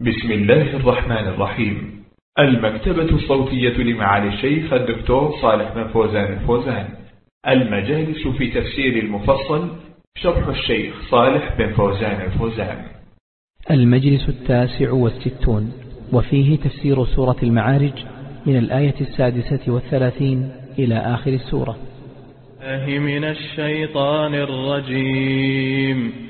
بسم الله الرحمن الرحيم. المكتبة الصوتية لمعالي الشيخ الدكتور صالح بن فوزان الفوزان. المجالس في تفسير المفصل شرح الشيخ صالح بن فوزان الفوزان. المجلس التاسع والستون وفيه تفسير سورة المعارج من الآية السادسة والثلاثين إلى آخر السورة. من الشيطان الرجيم.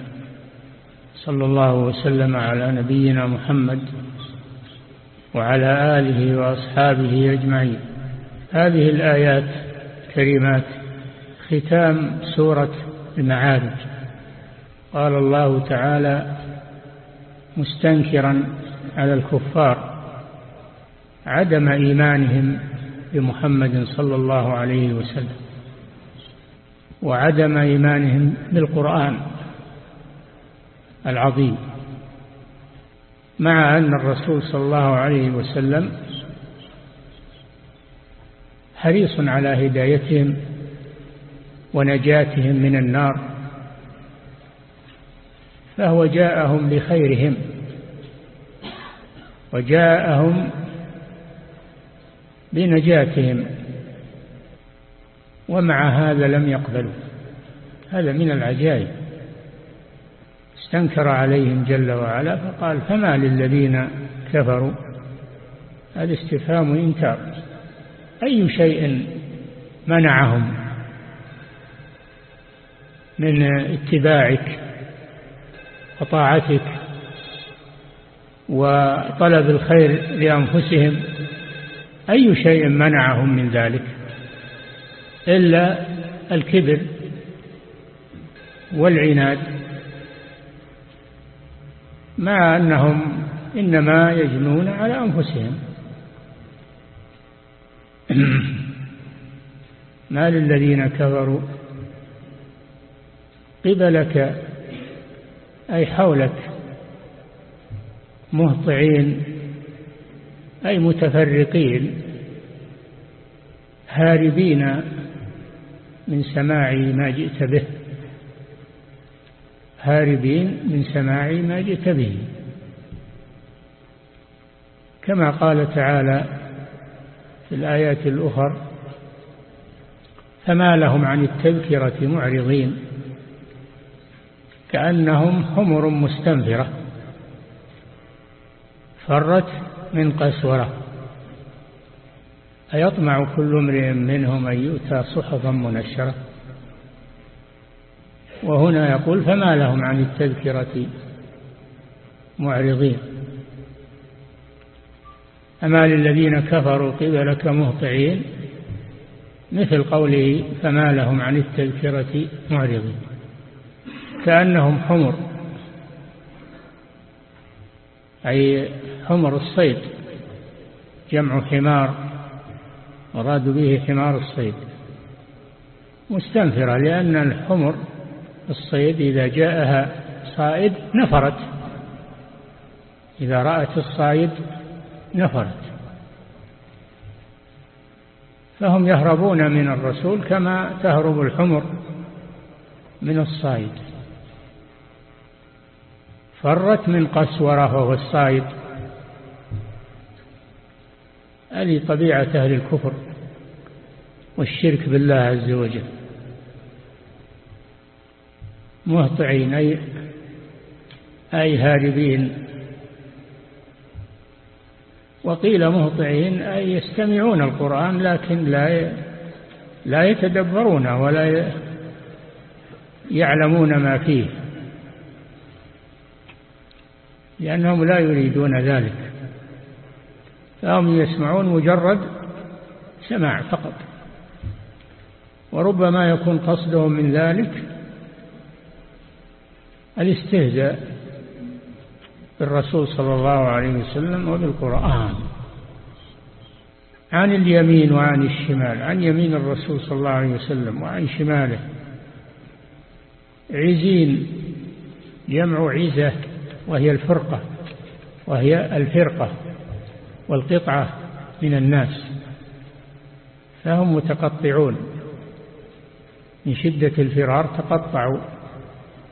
صلى الله وسلم على نبينا محمد وعلى آله وأصحابه أجمعين. هذه الآيات الكريمات ختام سورة المعارج. قال الله تعالى مستنكرا على الكفار عدم إيمانهم بمحمد صلى الله عليه وسلم وعدم إيمانهم بالقرآن. العظيم مع أن الرسول صلى الله عليه وسلم حريص على هدايتهم ونجاتهم من النار فهو جاءهم بخيرهم وجاءهم بنجاتهم ومع هذا لم يقبلوا. هذا من العجائب. استنكر عليهم جل وعلا فقال فما للذين كفروا؟ هذا استفهام إنكار أي شيء منعهم من اتباعك وطاعتك وطلب الخير لأنفسهم أي شيء منعهم من ذلك؟ إلا الكبر والعناد. مع أنهم إنما يجنون على أنفسهم. ما للذين كفروا قبلك أي حولك مهطعين أي متفرقين هاربين من سماع ما جئت به. هاربين من سماع ما جئت به. كما قال تعالى في الآيات الأخر فما لهم عن التذكرة معرضين كأنهم حمر مستنفرة فرت من قسورة. أيطمع كل امرئ منهم أن يؤتى صحفا منشرة؟ وهنا يقول فما لهم عن التذكرة معرضين. أما للذين كفروا قبلك مهطعين مثل قوله فما لهم عن التذكرة معرضين. كأنهم حمر أي حمر الصيد جمع حمار أراد به حمار الصيد. مستنفرة لأن الحمر الصيد إذا جاءها صائد نفرت. إذا رأت الصائد نفرت. فهم يهربون من الرسول كما تهرب الحمر من الصائد. فرت من قسورة وهو الصائد. هذه طبيعة أهل الكفر والشرك بالله عز وجل. مهطعين أي أي هاربين. وقيل مهطعين أي يستمعون القرآن لكن لا لا يتدبرونه ولا يعلمون ما فيه. لأنهم لا يريدون ذلك. فهم يسمعون مجرد سماع فقط. وربما يكون قصدهم من ذلك الاستهزاء بالرسول صلى الله عليه وسلم وبالقرآن. عن اليمين وعن الشمال عن يمين الرسول صلى الله عليه وسلم وعن شماله. عزين جمع عزة وهي الفرقة وهي الفرقة والقطعة من الناس. فهم متقطعون. من شدة الفرار تقطعوا.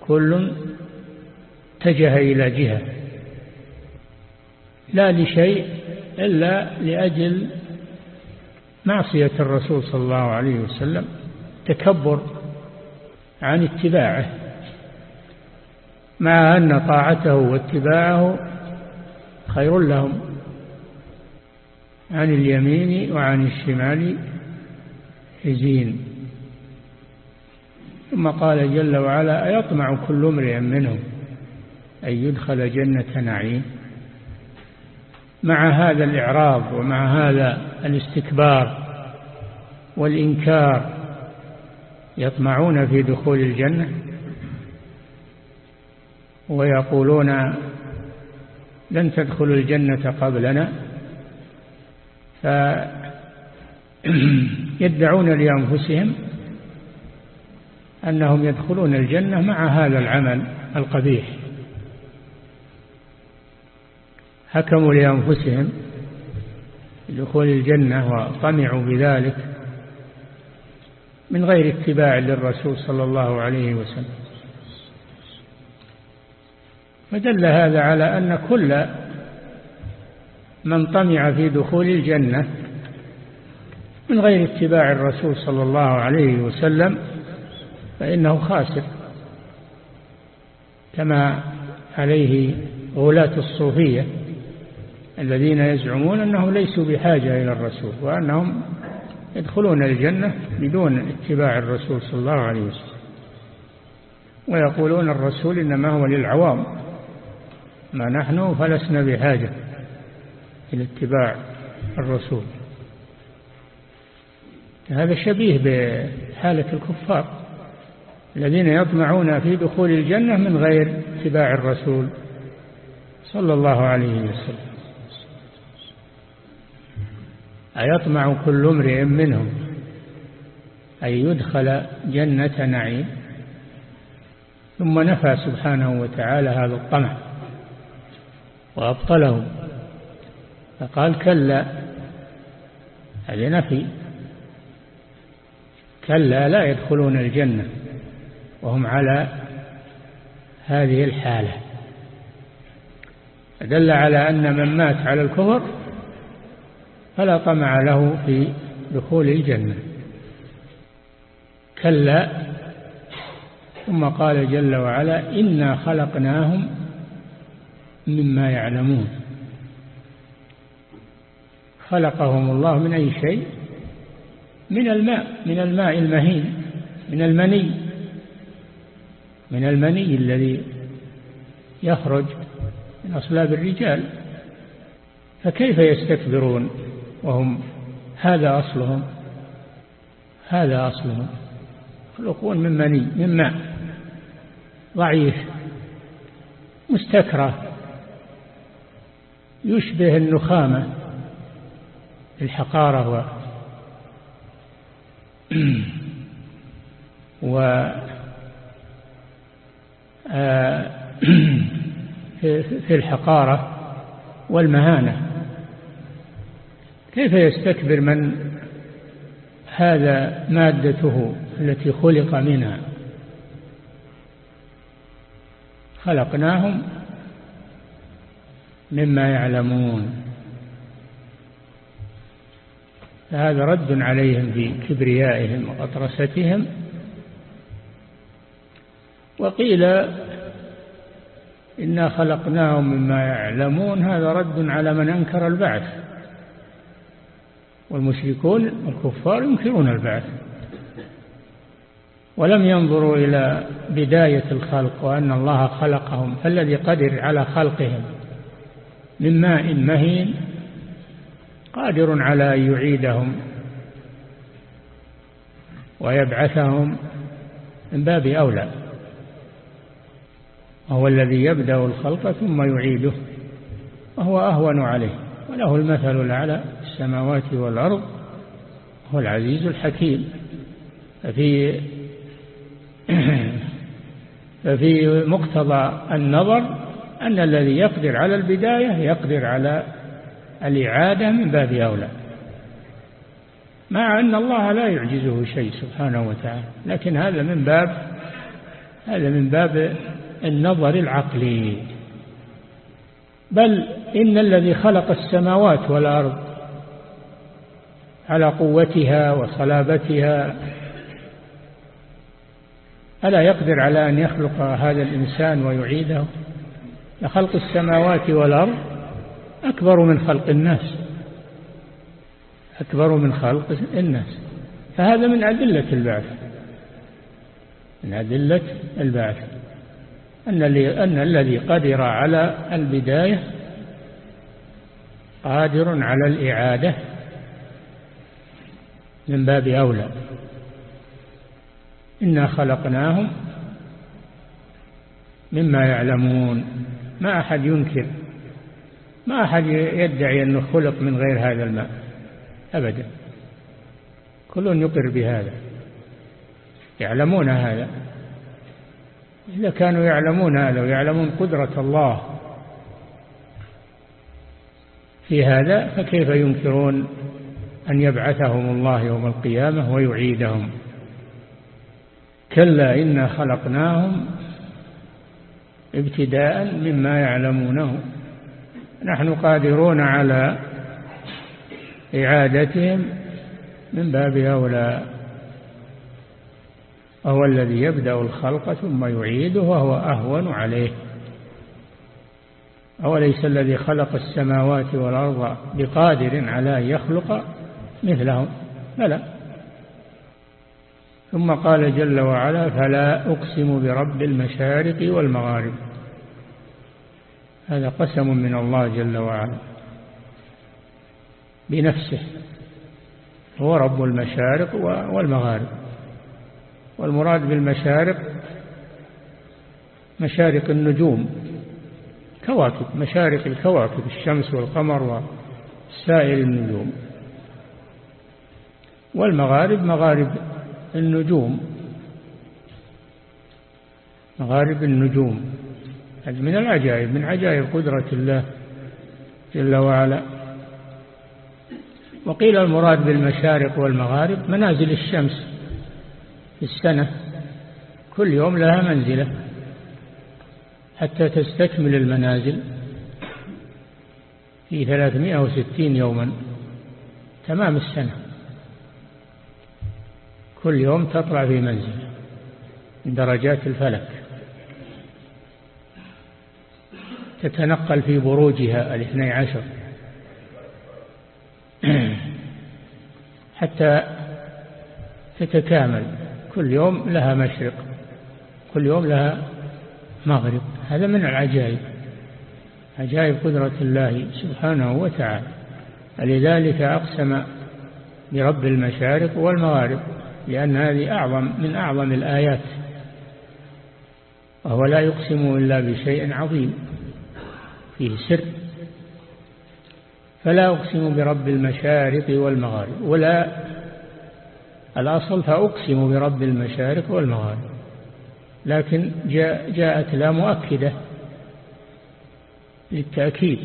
كل اتجه إلى جهة لا لشيء إلا لأجل معصية الرسول صلى الله عليه وسلم تكبر عن اتباعه مع أن طاعته واتباعه خير لهم عن اليمين وعن الشمال حزين. ثم قال جل وعلا أيطمع كل امرئ منهم أن يدخل جنة نعيم؟ مع هذا الإعراض ومع هذا الاستكبار والإنكار يطمعون في دخول الجنة؟ ويقولون لن تدخلوا الجنة قبلنا. فيدعون لأنفسهم أنهم يدخلون الجنة مع هذا العمل القبيح. حكموا لأنفسهم بدخول الجنة وطمعوا بذلك من غير اتباع للرسول صلى الله عليه وسلم. فدل هذا على أن كل من طمع في دخول الجنة من غير اتباع الرسول صلى الله عليه وسلم فإنه خاسر. كما عليه غلاة الصوفية الذين يزعمون أنهم ليسوا بحاجة إلى الرسول وأنهم يدخلون الجنة بدون اتباع الرسول صلى الله عليه وسلم. ويقولون الرسول إنما هو للعوام. ما نحن فلسنا بحاجة إلى اتباع الرسول. هذا شبيه بحالة الكفار. الذين يطمعون في دخول الجنة من غير اتباع الرسول صلى الله عليه وسلم. أيطمع كل امرئ منهم أن يدخل جنة نعيم؟ ثم نفى سبحانه وتعالى هذا الطمع وأبطله. فقال كلا هذا نفي. كلا لا يدخلون الجنة. وهم على هذه الحالة. دل على أن من مات على الكفر فلا طمع له في دخول الجنة. كلا ثم قال جل وعلا إنا خلقناهم مما يعلمون. خلقهم الله من أي شيء؟ من الماء من الماء المهين من المني. من المني الذي يخرج من أصلاب الرجال فكيف يستكبرون؟ وهم هذا أصلهم هذا أصلهم. يخلقون من مني من ماء ضعيف مستكره يشبه النخامة الحقارة و في الحقارة والمهانة. كيف يستكبر من هذا مادته التي خلق منها؟ خلقناهم مما يعلمون. فهذا رد عليهم في كبريائهم وغطرستهم وقيل إنا خلقناهم مما يعلمون هذا رد على من أنكر البعث. والمشركون والكفار ينكرون البعث. ولم ينظروا إلى بداية الخلق وأن الله خلقهم فالذي قدر على خلقهم من ماء مهين قادر على أن يعيدهم ويبعثهم من باب أولى. وهو الذي يبدأ الخلق ثم يعيده وهو أهون عليه. وله المثل الأعلى السماوات والأرض هو العزيز الحكيم. ففي ففي مقتضى النظر أن الذي يقدر على البداية يقدر على الإعادة من باب أولى. مع أن الله لا يعجزه شيء سبحانه وتعالى لكن هذا من باب هذا من باب النظر العقلي. بل إن الذي خلق السماوات والأرض على قوتها وصلابتها ألا يقدر على أن يخلق هذا الإنسان ويعيده؟ لخلق السماوات والأرض أكبر من خلق الناس. أكبر من خلق الناس. فهذا من أدلة البعث. من أدلة البعث. أن, أن الذي قدر على البداية قادر على الإعادة من باب أولى. إنا خلقناهم مما يعلمون. ما أحد ينكر. ما أحد يدعي أنه خلق من غير هذا الماء. أبدا. كل يقر بهذا. يعلمون هذا. إذا كانوا يعلمون هذا ويعلمون قدرة الله في هذا فكيف ينكرون أن يبعثهم الله يوم القيامة ويعيدهم؟ كلا إنا خلقناهم ابتداء مما يعلمونه. نحن قادرون على إعادتهم من باب أولى وهو الذي يبدأ الخلق ثم يعيده وهو أهون عليه. أوليس الذي خلق السماوات والأرض بقادر على أن يخلق مثلهم؟ بلى. ثم قال جل وعلا فلا أقسم برب المشارق والمغارب. هذا قسم من الله جل وعلا. بنفسه. هو رب المشارق والمغارب. والمراد بالمشارق مشارق النجوم كواكب مشارق الكواكب الشمس والقمر وسائر النجوم. والمغارب مغارب النجوم. مغارب النجوم. هذه من العجائب من عجائب قدرة الله جل وعلا. وقيل المراد بالمشارق والمغارب منازل الشمس. في السنة كل يوم لها منزلة حتى تستكمل المنازل في 360 يوما. تمام السنة. كل يوم تطلع في منزل من درجات الفلك. تتنقل في بروجها الاثني عشر. حتى تتكامل. كل يوم لها مشرق كل يوم لها مغرب هذا من العجائب عجائب قدرة الله سبحانه وتعالى. لذلك أقسم برب المشارق والمغارب لأن هذه أعظم من أعظم الآيات وهو لا يقسم إلا بشيء عظيم فيه سر. فلا أقسم برب المشارق والمغارب ولا الأصل فأقسم برب المشارق والمغارب لكن جاء جاءت لا مؤكدة للتأكيد.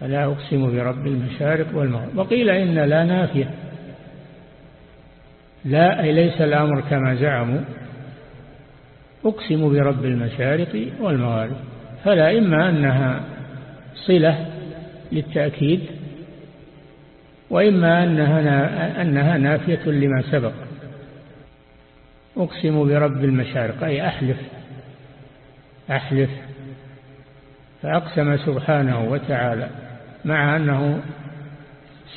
فلا أقسم برب المشارق والمغارب. وقيل إن لا نافية. لا أي ليس الأمر كما زعموا. أقسم برب المشارق والمغارب. فلا إما أنها صلة للتأكيد وإما أنها, أنها نافية لما سبق. أقسم برب المشارق أي أحلف أحلف فأقسم سبحانه وتعالى مع أنه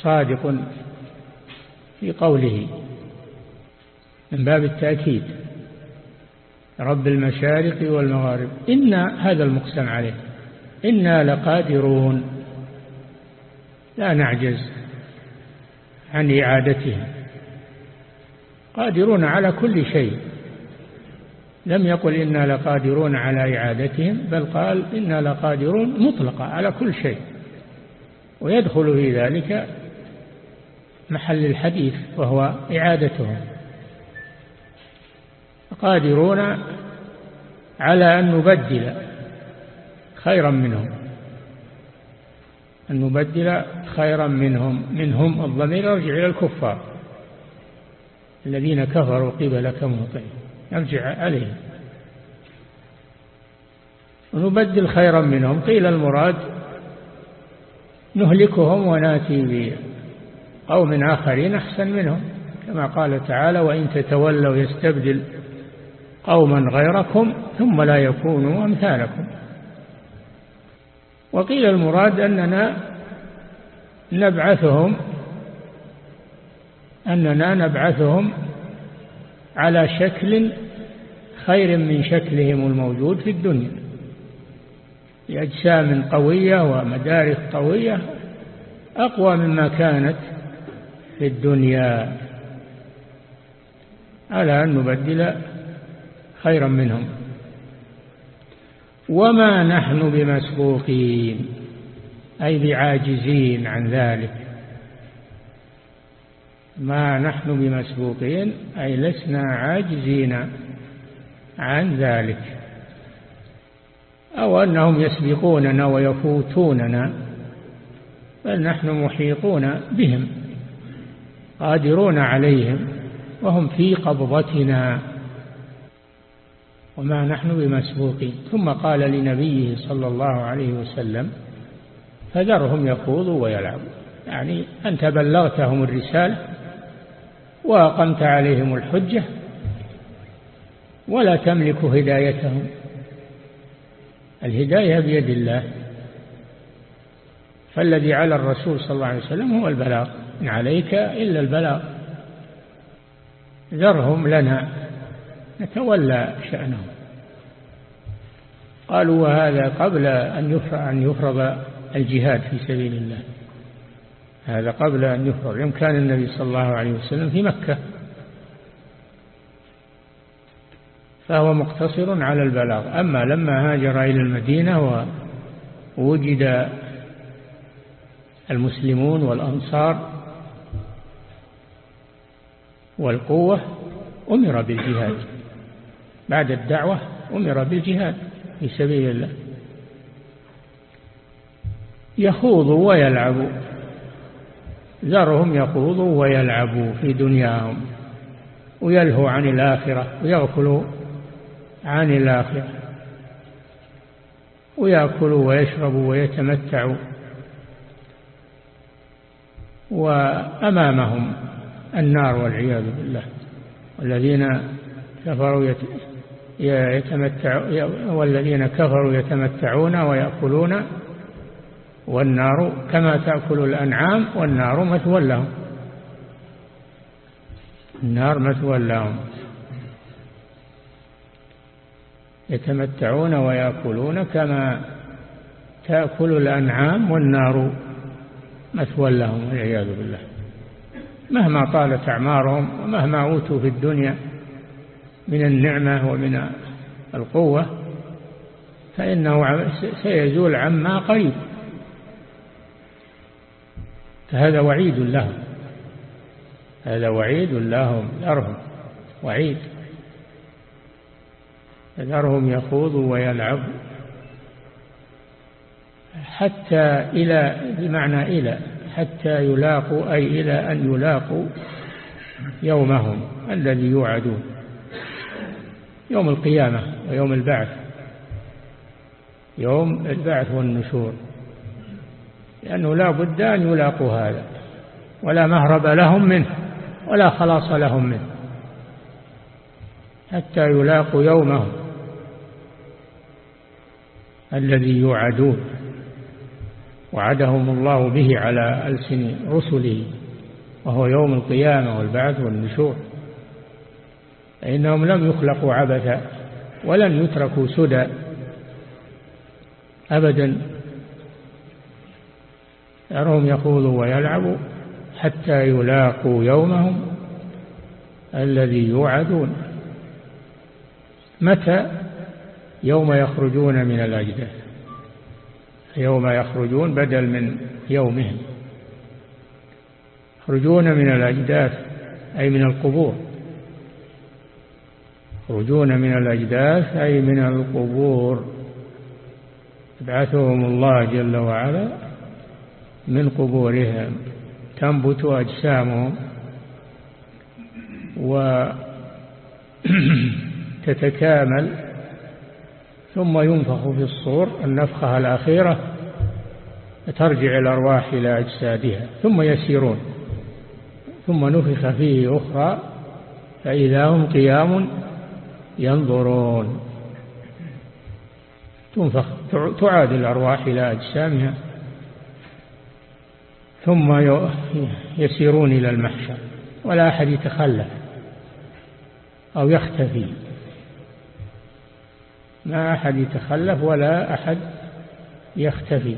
صادق في قوله من باب التأكيد رب المشارق والمغارب. إن هذا المقسم عليه. إنا لقادرون. لا نعجز. عن إعادتهم. قادرون على كل شيء. لم يقل إنا لقادرون على إعادتهم بل قال إنا لقادرون مطلقة على كل شيء. ويدخل في ذلك محل الحديث وهو إعادتهم. قادرون على أن نبدل خيرا منهم. أن نبدل خيرا منهم منهم الضمير يرجع إلى الكفار الذين كفروا قبلك مهطعين يرجع عليهم. ونبدل خيرا منهم قيل المراد نهلكهم وناتي بقوم آخرين أحسن منهم كما قال تعالى وإن تتولوا يستبدل قوما غيركم ثم لا يكونوا أمثالكم. وقيل المراد أننا نبعثهم أننا نبعثهم على شكل خير من شكلهم الموجود في الدنيا بأجسام قوية ومدارس قوية أقوى مما كانت في الدنيا. على أن نبدل خيرا منهم. وما نحن بمسبوقين أي بعاجزين عن ذلك. ما نحن بمسبوقين أي لسنا عاجزين عن ذلك. أو أنهم يسبقوننا ويفوتوننا بل نحن محيطون بهم قادرون عليهم وهم في قبضتنا. وما نحن بمسبوقين. ثم قال لنبيه صلى الله عليه وسلم فذرهم يخوضوا ويلعبوا. يعني أنت بلغتهم الرسالة وأقمت عليهم الحجة ولا تملك هدايتهم. الهداية بيد الله فالذي على الرسول صلى الله عليه وسلم هو البلاغ. إن عليك إلا البلاغ. ذرهم لنا. نتولى شأنهم قالوا وهذا قبل أن يفرض, أن يفرض الجهاد في سبيل الله. هذا قبل أن يفرض يوم كان النبي صلى الله عليه وسلم في مكة. فهو مقتصر على البلاغ. أما لما هاجر إلى المدينة ووجد المسلمون والأنصار والقوة أمر بالجهاد. بعد الدعوة أمر بالجهاد في سبيل الله. يخوضوا ويلعبوا ذرهم يخوضوا ويلعبوا في دنياهم ويلهوا عن الآخرة ويغفلوا عن الآخرة ويأكلوا ويشربوا ويتمتعوا وأمامهم النار والعياذ بالله. والذين كفروا يتمتع والذين كفروا يتمتعون ويأكلون والنار كما تأكل الأنعام والنار مثوى لهم. النار مثوى لهم. يتمتعون ويأكلون كما تأكل الأنعام والنار مثوى لهم والعياذ بالله. مهما طالت أعمارهم ومهما أوتوا في الدنيا من النعمة ومن القوة فإنه سيزول عما قريب. فهذا وعيد لهم. هذا وعيد لهم ذرهم وعيد. ذرهم يخوضوا ويلعبوا حتى إلى بمعنى إلى حتى يلاقوا أي إلى أن يلاقوا يومهم الذي يوعدون. يوم القيامة ويوم البعث. يوم البعث والنشور. لأنه لا بد أن يلاقوا هذا. ولا مهرب لهم منه ولا خلاص لهم منه. حتى يلاقوا يومهم الذي يوعدون. وعدهم الله به على ألسن رسله وهو يوم القيامة والبعث والنشور. فإنهم لم يخلقوا عبثا ولن يتركوا سدى أبدا. يرهم يخوضوا ويلعبوا حتى يلاقوا يومهم الذي يوعدون. متى؟ يوم يخرجون من الأجداث. يوم يخرجون بدل من يومهم. يخرجون من الأجداث أي من القبور. يخرجون من الأجداث أي من القبور. يبعثهم الله جل وعلا من قبورهم تنبت أجسامهم وتتكامل ثم ينفخ في الصور النفخة الأخيرة ترجع الأرواح إلى أجسادها. ثم يسيرون. ثم نفخ فيه أخرى فإذا هم قيام ينظرون. تنفخ تعاد الأرواح إلى أجسامها ثم يسيرون إلى المحشر ولا أحد يتخلف أو يختفي. ما أحد يتخلف ولا أحد يختفي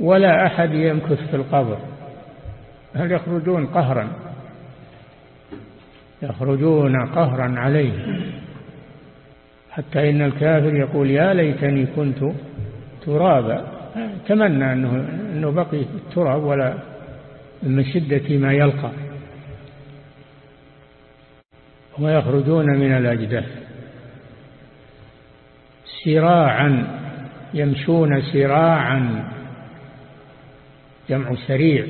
ولا أحد يمكث في القبر. هل يخرجون قهرا؟ يخرجون قهرا عليه. حتى إن الكافر يقول يا ليتني كنت ترابا. تمنى أنه, أنه بقي التراب ولا من شدة ما يلقى. ويخرجون من الأجداث. سراعا يمشون سراعا. جمع سريع.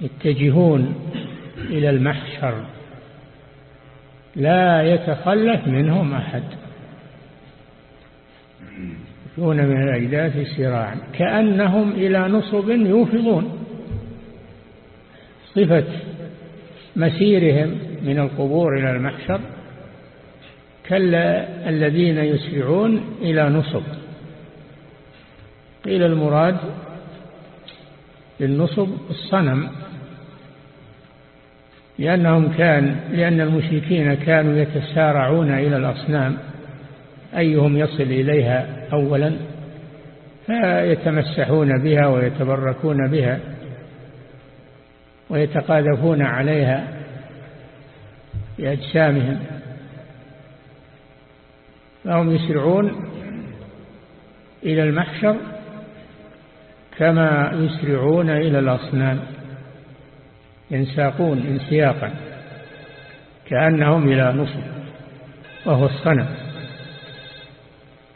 يتجهون إلى المحشر. لا يتخلف منهم أحد. يكون من الأجداث سراعا. كأنهم إلى نصب يوفضون. صفة مسيرهم من القبور إلى المحشر. كالذين يسرعون إلى نصب. قيل المراد للنصب الصنم. لأنهم كان لأن المشركين كانوا يتسارعون إلى الأصنام. أيهم يصل إليها أولا؟ فيتمسحون بها ويتبركون بها ويتقاذفون عليها بأجسامهم. فهم يسرعون إلى المحشر كما يسرعون إلى الأصنام. ينساقون انسياقا كأنهم إلى نصب وهو الصنم.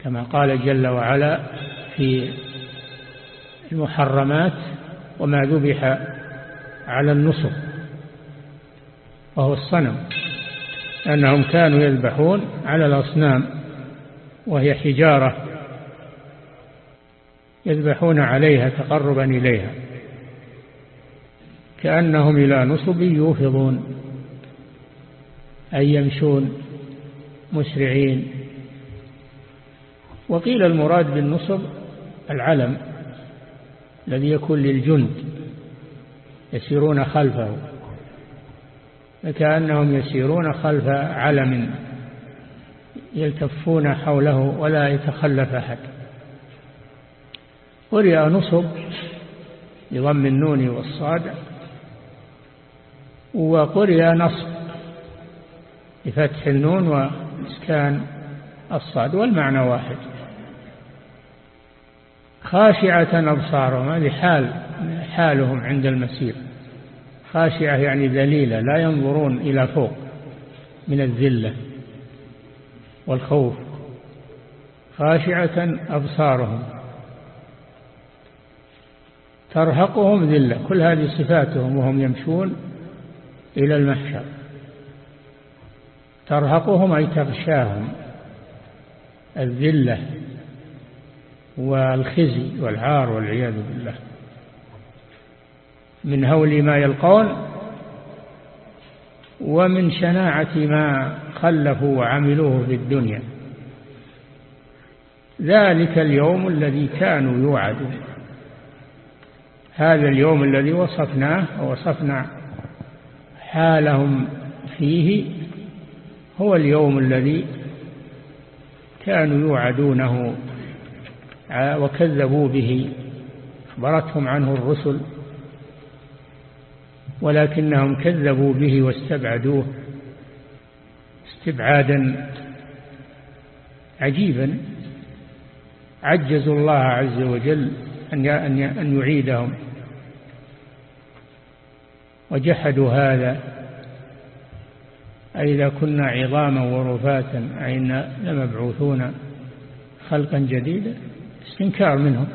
كما قال جل وعلا في المحرمات وما ذبح على النصب وهو الصنم. أنهم كانوا يذبحون على الأصنام وهي حجارة يذبحون عليها تقربا إليها. كأنهم إلى نصب يوفضون أي يمشون مسرعين. وقيل المراد بالنصب العلم الذي يكون للجند يسيرون خلفه. كأنهم يسيرون خلف علم يلتفون حوله ولا يتخلف أحد. قرئ نصب بضم النون والصاد وقرئ نصب بفتح النون وإسكان الصاد والمعنى واحد. خاشعة أبصارهم هذه حال حالهم عند المسير. خاشعة يعني ذليلة لا ينظرون إلى فوق من الذلة والخوف. خاشعة أبصارهم ترهقهم ذلة كل هذه صفاتهم وهم يمشون إلى المحشر ترهقهم أي تغشاهم. الذلة والخزي والعار والعياذ بالله. من هول ما يلقون ومن شناعة ما خلفوا وعملوه في الدنيا. ذلك اليوم الذي كانوا يوعدون. هذا اليوم الذي وصفناه ووصفنا حالهم فيه هو اليوم الذي كانوا يوعدونه وكذبوا به أخبرتهم عنه الرسل ولكنهم كذبوا به واستبعدوه استبعادا عجيبا. عجزوا الله عز وجل أن يعيدهم. وجحدوا هذا. أئذا كنا عظاما ورفاتا أئنا لمبعوثون خلقا جديدا استنكار منهم.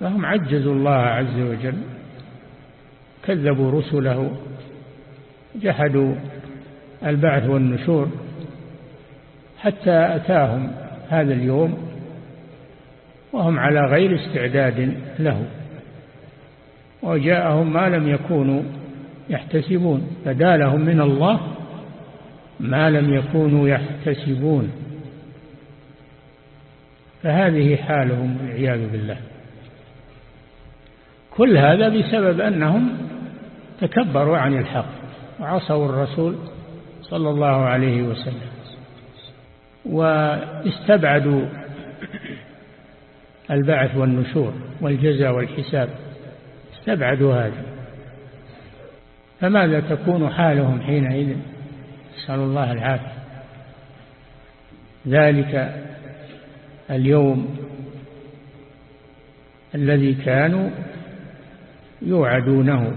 فهم عجزوا الله عز وجل كذبوا رسله جحدوا البعث والنشور حتى أتاهم هذا اليوم وهم على غير استعداد له. وجاءهم ما لم يكونوا يحتسبون بدا لهم من الله ما لم يكونوا يحتسبون. فهذه حالهم والعياذ بالله. كل هذا بسبب أنهم تكبروا عن الحق وعصوا الرسول صلى الله عليه وسلم واستبعدوا البعث والنشور والجزاء والحساب. استبعدوا هذا. فماذا تكون حالهم حينئذ؟ نسأل الله العافية. ذلك اليوم الذي كانوا يوعدونه.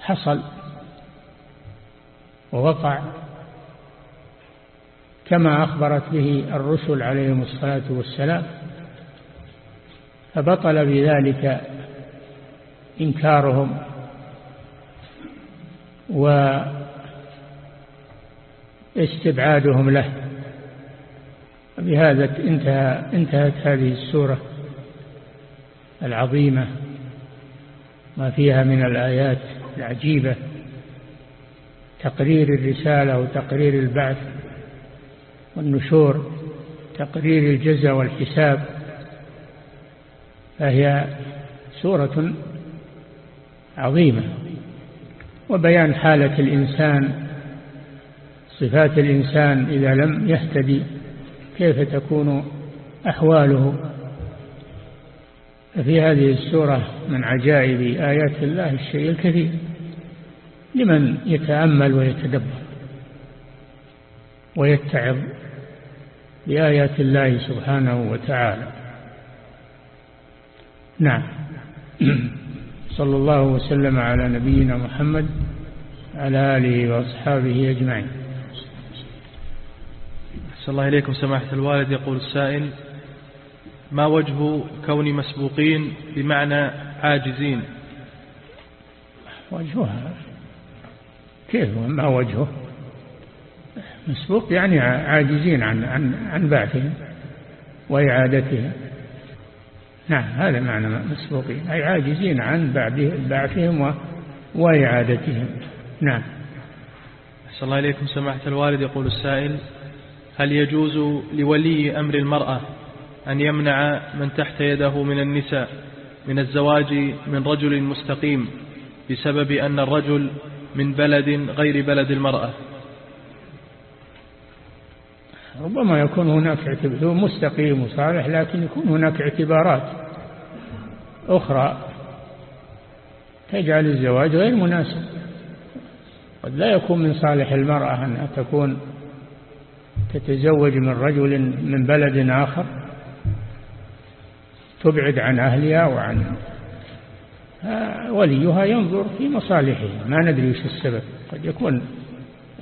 حصل ووقع كما أخبرت به الرسل عليهم الصلاة والسلام فبطل بذلك إنكارهم واستبعادهم له. بهذا انتهى انتهت هذه السورة العظيمة. ما فيها من الآيات العجيبة. تقرير الرسالة وتقرير البعث والنشور تقرير الجزاء والحساب. فهي سورة عظيمة. وبيان حالة الإنسان صفات الإنسان إذا لم يهتدي كيف تكون أحواله. ففي هذه السورة من عجائب آيات الله الشيء الكثير لمن يتأمل ويتدبر ويتعظ بآيات الله سبحانه وتعالى. نعم. صلى الله وسلم على نبينا محمد على آله وأصحابه أجمعين. صلى الله إليكم سماحة الوالد. يقول السائل ما وجه كون مسبوقين بمعنى عاجزين؟ وجهها كيف؟ ما وجهه؟ مسبوق يعني عاجزين عن عن عن بعثهم وإعادتهم. نعم هذا معنى مسبوقين. أي عاجزين عن بعثهم وإعادتهم. نعم. صلى الله إليكم. سماحة الوالد يقول السائل هل يجوز لولي أمر المرأة أن يمنع من تحت يده من النساء من الزواج من رجل مستقيم بسبب أن الرجل من بلد غير بلد المرأة؟ ربما يكون هناك اعتبار مستقيم وصالح لكن يكون هناك اعتبارات أخرى تجعل الزواج غير مناسب. قد لا يكون من صالح المرأة أن تكون تتزوج من رجل من بلد آخر تبعد عن أهلها وعن وليها ينظر في مصالحها. ما ندري وش السبب. قد يكون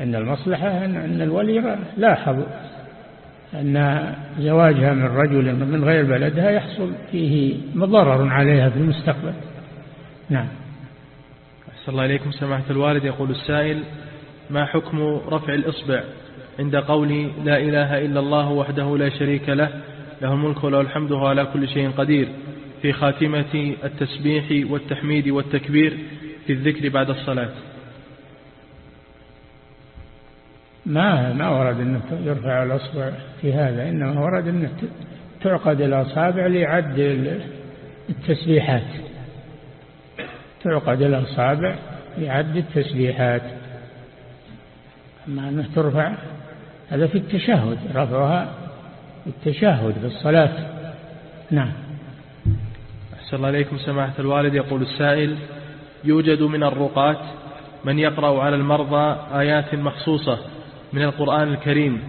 أن المصلحة أن الولي لاحظ أن زواجها من رجل من غير بلدها يحصل فيه مضرر عليها في المستقبل. نعم. أحسن الله إليكم. سماحة الوالد يقول السائل ما حكم رفع الإصبع عند قول لا إله إلا الله وحده لا شريك له؟ له الملك وله الحمد وهو على كل شيء قدير. في خاتمة التسبيح والتحميد والتكبير في الذكر بعد الصلاة. ما ما ورد أن يرفع الأصبع في هذا إنما ورد أن تعقد الأصابع لعد التسبيحات. تعقد الأصابع لعد التسبيحات. أما أنه ترفع هذا في التشهد رفعها التشهد في الصلاة. نعم. أحسن الله عليكم سماحة الوالد. يقول السائل يوجد من الرقاة من يقرأ على المرضى آيات مخصوصة من القرآن الكريم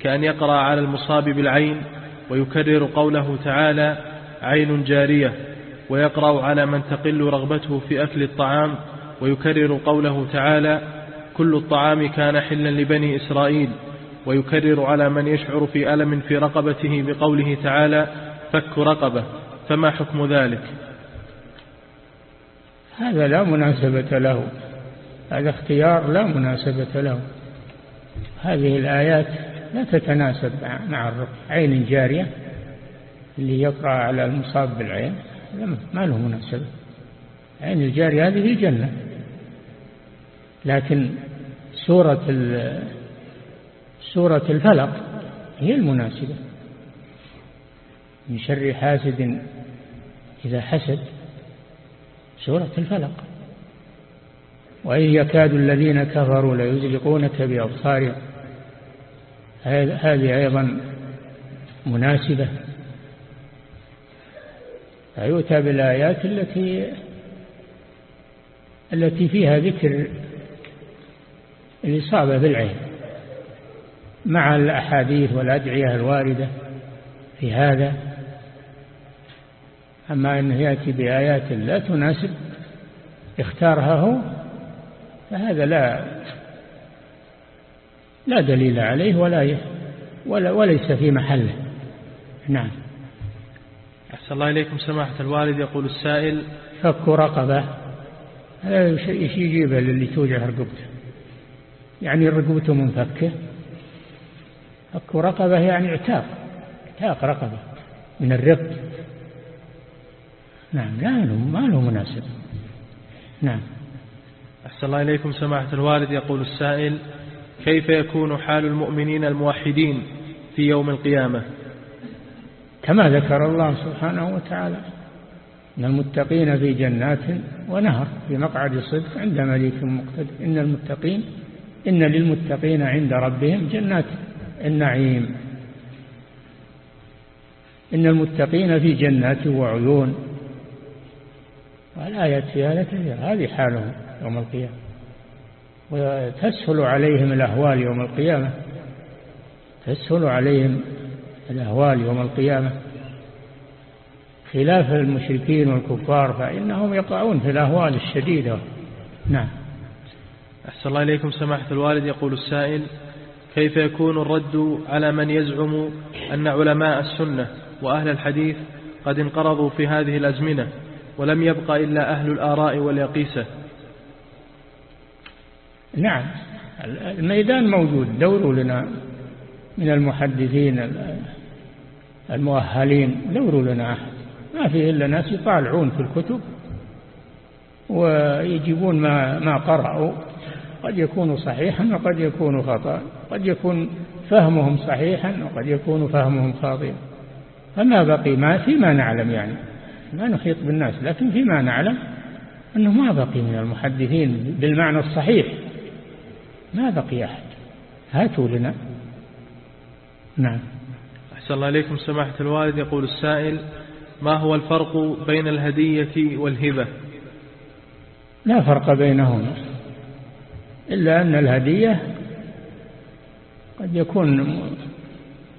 كأن يقرأ على المصاب بالعين ويكرر قوله تعالى عين جارية ويقرأ على من تقل رغبته في أكل الطعام ويكرر قوله تعالى كل الطعام كان حلا لبني إسرائيل ويكرر على من يشعر في ألم في رقبته بقوله تعالى فك رقبة فما حكم ذلك؟ هذا لا مناسبة له هذا اختيار لا مناسبة له. هذه الآيات لا تتناسب مع الرقى عين جارية اللي يقرأ على المصاب بالعين ما له مناسبة. عين الجارية هذه الجنة. لكن سورة سورة الفلق هي المناسبة. من شر حاسد إذا حسد سورة الفلق. وإن يكاد الذين كفروا ليزلقونك بأبصارهم. هذه أيضا مناسبة. فيؤتى بالآيات التي التي فيها ذكر الإصابة بالعين. مع الأحاديث والأدعية الواردة في هذا. أما أنه يأتي بآيات لا تناسب اختارها هو. فهذا لا لا دليل عليه ولا ولا وليس في محله. نعم. أحسن الله إليكم. سماحة الوالد يقول السائل فك رقبة. هذا إيش يجيبه للي توجع رقبته؟ يعني رقبته منفكة. فك رقبة يعني اعتاق اعتاق رقبة من الرق. نعم لا ما له مناسب. نعم. أحسن الله إليكم سماحة الوالد. يقول السائل كيف يكون حال المؤمنين الموحدين في يوم القيامة؟ كما ذكر الله سبحانه وتعالى إن المتقين في جنات ونهر في مقعد صدق عند مليك مقتدر. إن المتقين إن للمتقين عند ربهم جنات النعيم. إن المتقين في جنات وعيون. والآيات في هذا كثير هذه حالهم. يوم القيامة. وتسهل عليهم الأهوال يوم القيامة. تسهل عليهم الأهوال يوم القيامة. خلاف المشركين والكفار فإنهم يقعون في الأهوال الشديدة. نعم. أحسن الله إليكم. سماحة الوالد يقول السائل كيف يكون الرد على من يزعم أن علماء السنة وأهل الحديث قد انقرضوا في هذه الأزمنة ولم يبق إلا أهل الآراء واليقيسة؟ نعم. الميدان موجود. دوروا لنا من المحدثين المؤهلين دوروا لنا أحد. ما فيه إلا ناس يطالعون في الكتب ويجيبون ما, ما قرأوا. قد يكون صحيحا وقد يكون خطأ. قد يكون فهمهم صحيحا وقد يكون فهمهم خاطئا. فما بقي ما فيما نعلم يعني. ما نخيط بالناس لكن فيما نعلم أنه ما بقي من المحدثين بالمعنى الصحيح. ما بقي أحد؟ هاتوا لنا. نعم. أحسن الله عليكم سماحة الوالد يقول السائل ما هو الفرق بين الهدية والهبة؟ لا فرق بينهما إلا أن الهدية قد يكون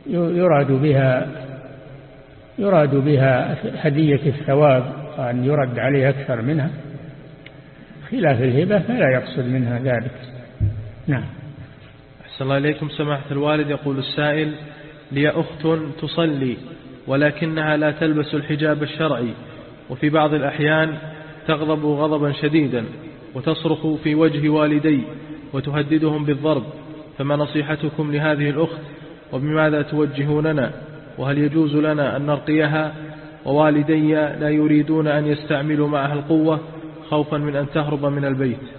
يراد بها يراد بها هدية الثواب أن يرد عليه أكثر منها. خلاف الهبة فلا يقصد منها ذلك. نعم. أحسن الله إليكم. سماحة الوالد يقول السائل لي أخت تصلي ولكنها لا تلبس الحجاب الشرعي وفي بعض الأحيان تغضب غضبا شديدا وتصرخ في وجه والدي وتهددهم بالضرب فما نصيحتكم لهذه الأخت؟ وبماذا توجهوننا؟ وهل يجوز لنا أن نرقيها؟ ووالدي لا يريدون أن يستعملوا معها القوة خوفا من أن تهرب من البيت.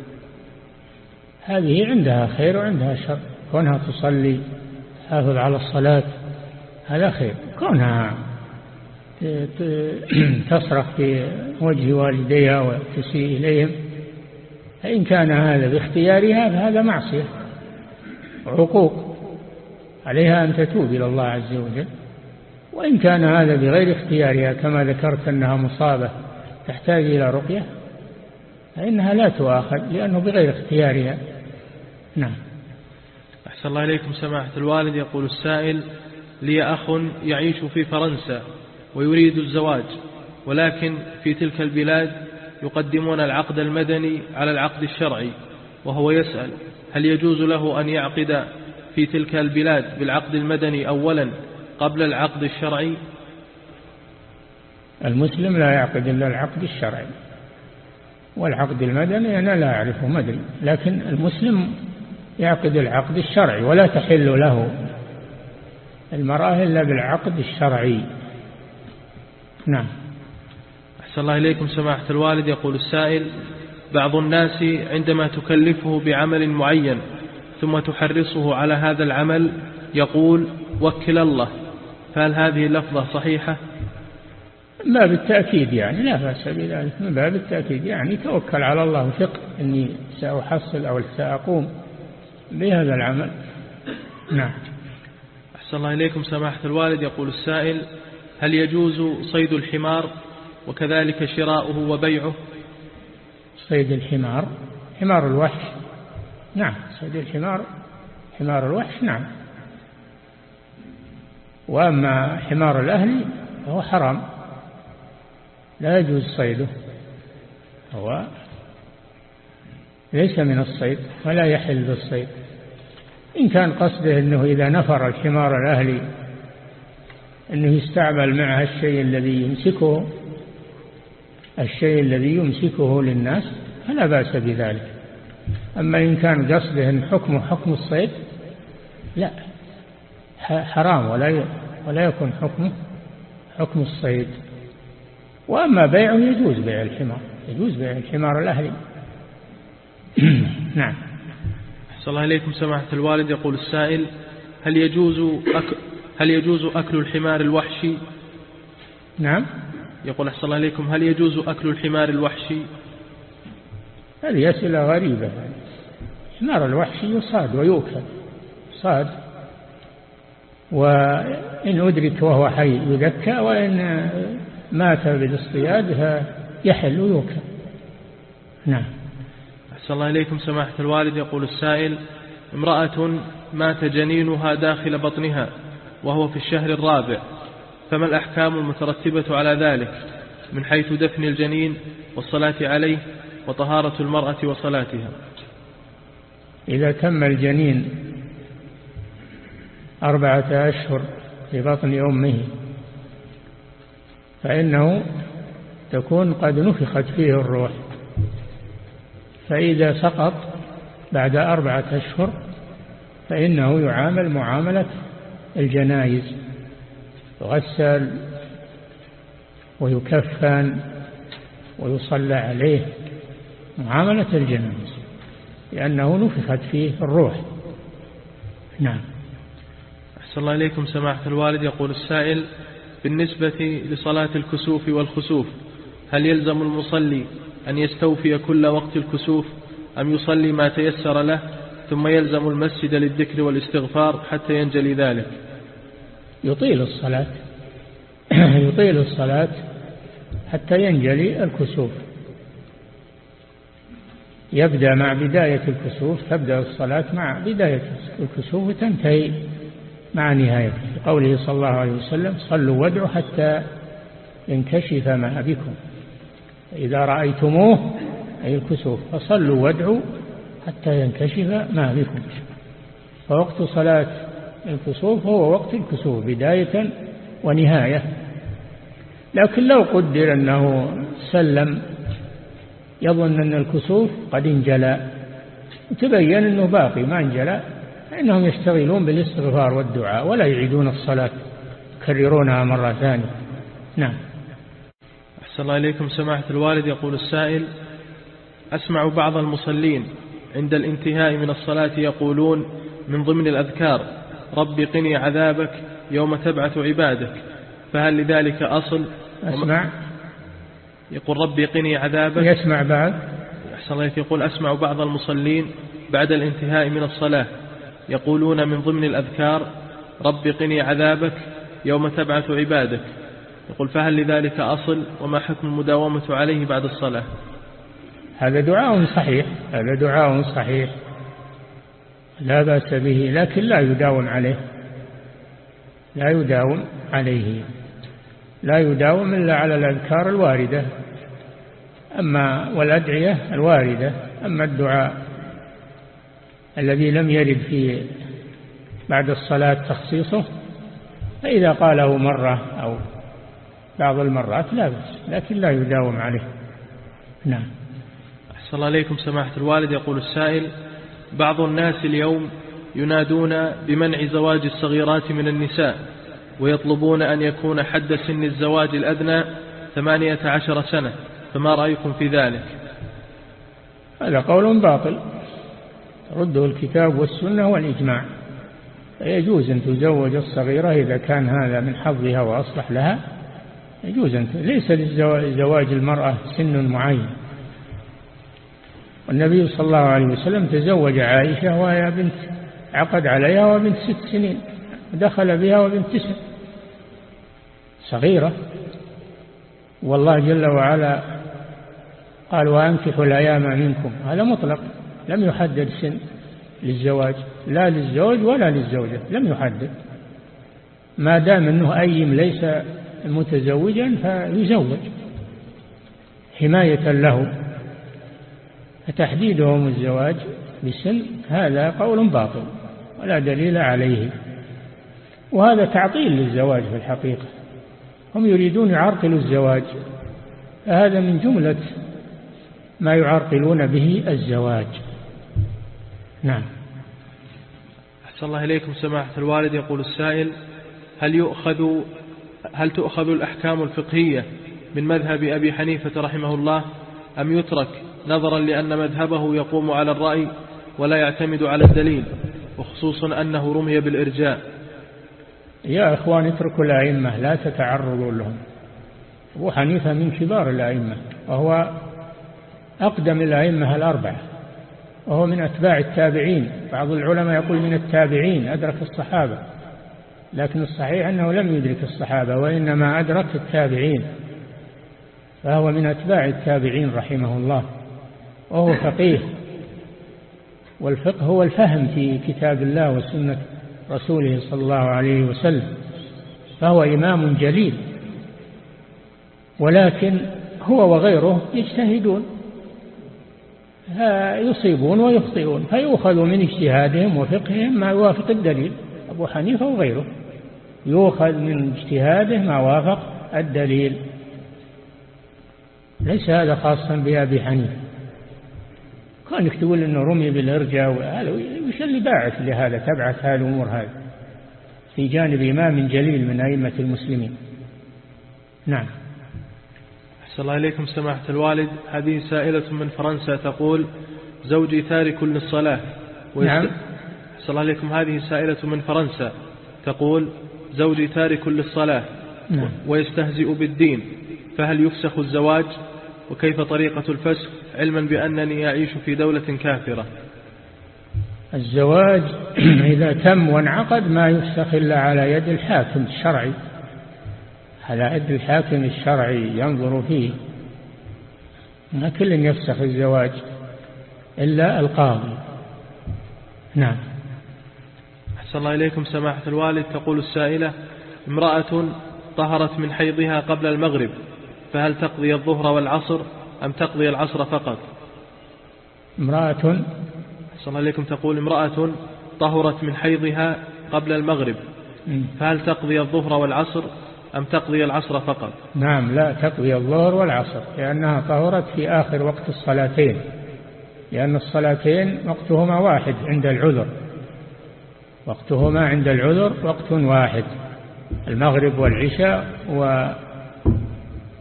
هذه عندها خير وعندها شر. كونها تصلي تحافظ على الصلاة هذا خير. كونها تصرخ في وجه والديها وتسيء إليهم فإن كان هذا باختيارها فهذا معصية وعقوق عليها أن تتوب إلى الله عز وجل. وإن كان هذا بغير اختيارها كما ذكرت أنها مصابة تحتاج إلى رقية فإنها لا تؤاخذ لأنه بغير اختيارها. نعم. أحسن الله إليكم. سماحة الوالد يقول السائل لي أخ يعيش في فرنسا ويريد الزواج ولكن في تلك البلاد يقدمون العقد المدني على العقد الشرعي وهو يسأل هل يجوز له أن يعقد في تلك البلاد بالعقد المدني أولا قبل العقد الشرعي؟ المسلم لا يعقد إلا العقد الشرعي والعقد المدني أنا لا أعرفه مدري لكن المسلم يعقد العقد الشرعي ولا تحل له المرأة إلا بالعقد الشرعي. نعم. أحسن الله إليكم سماحة الوالد. يقول السائل بعض الناس عندما تكلفه بعمل معين ثم تحرصه على هذا العمل يقول وكل الله. فهل هذه اللفظة صحيحة؟ من باب التأكيد يعني لا بأس بذلك. من باب التأكيد يعني توكل على الله وثق أني سأحصل أو سأقوم. بهذا العمل. نعم. أحسن الله إليكم سماحة الوالد. يقول السائل هل يجوز صيد الحمار وكذلك شراؤه وبيعه؟ صيد الحمار حمار الوحش. نعم صيد الحمار حمار الوحش نعم. وأما حمار الأهل فهو حرام. لا يجوز صيده. هو ليس من الصيد ولا يحل بالصيد. إن كان قصده أنه إذا نفر الحمار الأهلي أنه يستعمل معها الشيء الذي يمسكه الشيء الذي يمسكه للناس فلا بأس بذلك. أما إن كان قصده أن حكمه حكم الصيد لا حرام ولا ولا يكون حكمه حكم الصيد. وأما بيعه يجوز بيع الحمار يجوز بيع الحمار الأهلي نعم. صلى الله عليكم سماحة الوالد. يقول السائل هل يجوز أك... هل يجوز أكل الحمار الوحشي؟ نعم. يقول أحسن الله عليكم هل يجوز أكل الحمار الوحشي؟ هذه أسئلة غريبة. حمار الوحشي يصاد ويؤكل. صاد. وإن أدرك وهو حي يذكى وإن مات بالإصطياد فيحل ويؤكل. نعم. أحسن الله إليكم سماحة الوالد. يقول السائل امرأة مات جنينها داخل بطنها وهو في الشهر الرابع فما الأحكام المترتبة على ذلك؟ من حيث دفن الجنين والصلاة عليه وطهارة المرأة وصلاتها. إذا تم الجنين أربعة أشهر في بطن أمه فإنه تكون قد نفخت فيه الروح. فإذا سقط بعد أربعة أشهر فإنه يعامل معاملة الجنائز يغسل ويكفن ويصلى عليه معاملة الجنائز لأنه نفخت فيه الروح. نعم. أحسن الله إليكم سماحة الوالد. يقول السائل بالنسبة لصلاة الكسوف والخسوف هل يلزم المصلي أن يستوفي كل وقت الكسوف أم يصلي ما تيسر له ثم يلزم المسجد للذكر والاستغفار حتى ينجلي ذلك. يطيل الصلاة. يطيل الصلاة حتى ينجلي الكسوف. يبدأ مع بداية الكسوف تبدأ الصلاة مع بداية الكسوف وتنتهي مع نهايته. قوله صلى الله عليه وسلم صلوا وادعوا حتى ينكشف ما بكم. إذا رأيتموه أي الكسوف فصلوا وادعوا حتى ينكشف ما بكم. فوقت صلاة الكسوف هو وقت الكسوف بداية ونهاية. لكن لو قدر أنه سلم يظن أن الكسوف قد انجلى. تبين أنه باقي ما انجلى. فإنهم يشتغلون بالاستغفار والدعاء ولا يعيدون الصلاة يكررونها مرة ثانية. نعم. أحسن الله إليكم سماحة الوالد. يقول السائل أسمع بعض المصلين عند الانتهاء من الصلاة يقولون من ضمن الأذكار رب قني عذابك يوم تبعث عبادك. فهل لذلك أصل؟ أسمع. يقول ربي قني عذابك. يسمع بعد أحسن الله يقول أسمع بعض المصلين بعد الانتهاء من الصلاة يقولون من ضمن الأذكار رب قني عذابك يوم تبعث عبادك. يقول فهل لذلك أصل وما حكم المداومة عليه بعد الصلاة؟ هذا دعاء صحيح. هذا دعاء صحيح. لا بأس به لكن لا يداوم عليه. لا يداوم عليه. لا يداوم إلا على الأذكار الواردة. أما والأدعية الواردة. أما الدعاء الذي لم يرد في بعد الصلاة تخصيصه فإذا قاله مرة أو بعض المرات لا بأس لكن لا يداوم عليه. نعم. أحسن الله عليكم سماحة الوالد. يقول السائل بعض الناس اليوم ينادون بمنع زواج الصغيرات من النساء ويطلبون أن يكون حد سن الزواج الأدنى ثمانية عشر سنة فما رأيكم في ذلك؟ هذا قول باطل. رده الكتاب والسنة والإجماع. يجوز أن تزوج الصغيرة إذا كان هذا من حظها وأصلح لها. يجوز أن ليس لزواج المرأة سن معين. والنبي صلى الله عليه وسلم تزوج عائشة وهي بنت عقد عليها وبنت ست سنين دخل بها وبنت تسع. صغيرة. والله جل وعلا قال وأنكحوا الأيام منكم. هذا مطلق. لم يحدد سن للزواج لا للزوج ولا للزوجة لم يحدد. ما دام أنه أيم ليس متزوجا فيزوج. حماية له. فتحديدهم الزواج بسن هذا قول باطل ولا دليل عليه. وهذا تعطيل للزواج في الحقيقة. هم يريدون يعرقلوا الزواج. فهذا من جملة ما يعرقلون به الزواج. نعم. أحسن الله إليكم سماحة الوالد. يقول السائل هل يؤخذ هل تؤخذ الأحكام الفقهية من مذهب أبي حنيفة رحمه الله أم يترك نظرا لأن مذهبه يقوم على الرأي ولا يعتمد على الدليل وخصوصا أنه رمي بالإرجاء؟ يا إخوان اتركوا الأئمة لا تتعرضوا لهم. أبو حنيفة من كبار الأئمة وهو أقدم الأئمة الأربعة وهو من أتباع التابعين. بعض العلماء يقول من التابعين أدرك الصحابة. لكن الصحيح أنه لم يدرك الصحابة وإنما أدرك التابعين فهو من أتباع التابعين رحمه الله وهو فقيه والفقه هو الفهم في كتاب الله وسنة رسوله صلى الله عليه وسلم فهو إمام جليل ولكن هو وغيره يجتهدون يصيبون ويخطئون فيؤخذ من اجتهادهم وفقههم ما يوافق الدليل أبو حنيفة وغيره. يؤخذ من اجتهاده ما وافق الدليل. ليس هذا خاصا بأبي حنيفة. كانك تقول إنه رمي بالإرجاء وش اللي باعث لهذا؟ تبعث هذه الأمور هذه. في جانب إمام جليل من أئمة المسلمين. نعم. أحسن الله إليكم سماحة الوالد. هذه سائلة من فرنسا تقول زوجي تارك للصلاة. ويست... نعم أحسن الله إليكم هذه سائلة من فرنسا تقول زوجي تارك للصلاة نعم. ويستهزئ بالدين فهل يفسخ الزواج؟ وكيف طريقة الفسخ؟ علما بأنني أعيش في دولة كافرة. الزواج إذا تم وانعقد ما يفسخ إلا على يد الحاكم الشرعي. على يد الحاكم الشرعي ينظر فيه. ما كل يفسخ الزواج إلا القاضي. نعم. أحسن الله إليكم سماحة الوالد. تقول السائلة امرأة طهرت من حيضها قبل المغرب فهل تقضي الظهر والعصر أم تقضي العصر فقط؟ امرأة أحسن الله إليكم. تقول امرأة طهرت من حيضها قبل المغرب فهل تقضي الظهر والعصر أم تقضي العصر فقط؟ نعم لا تقضي الظهر والعصر لأنها طهرت في آخر وقت الصلاتين لأن الصلاتين وقتهما واحد عند العذر. وقتهما عند العذر وقت واحد المغرب والعشاء و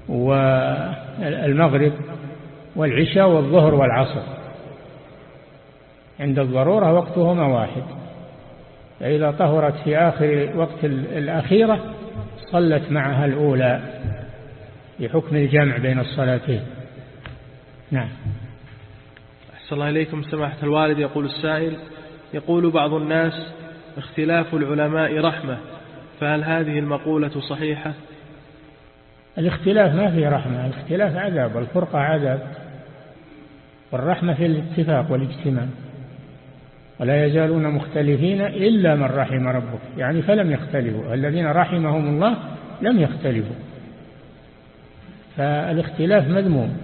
والمغرب والعشاء والظهر والعصر. عند الضرورة وقتهما واحد. فإذا طهرت في آخر وقت الأخيرة صلت معها الأولى بحكم الجمع بين الصلاتين. نعم. أحسن الله إليكم. سماحة الوالد يقول السائل يقول بعض الناس اختلاف العلماء رحمة فهل هذه المقولة صحيحة؟ الاختلاف ما فيه رحمة الاختلاف عذاب والفرقة عذاب والرحمة في الاتفاق والاجتماع. ولا يزالون مختلفين إلا من رحم ربك يعني فلم يختلفوا الذين رحمهم الله لم يختلفوا. فالاختلاف مذموم.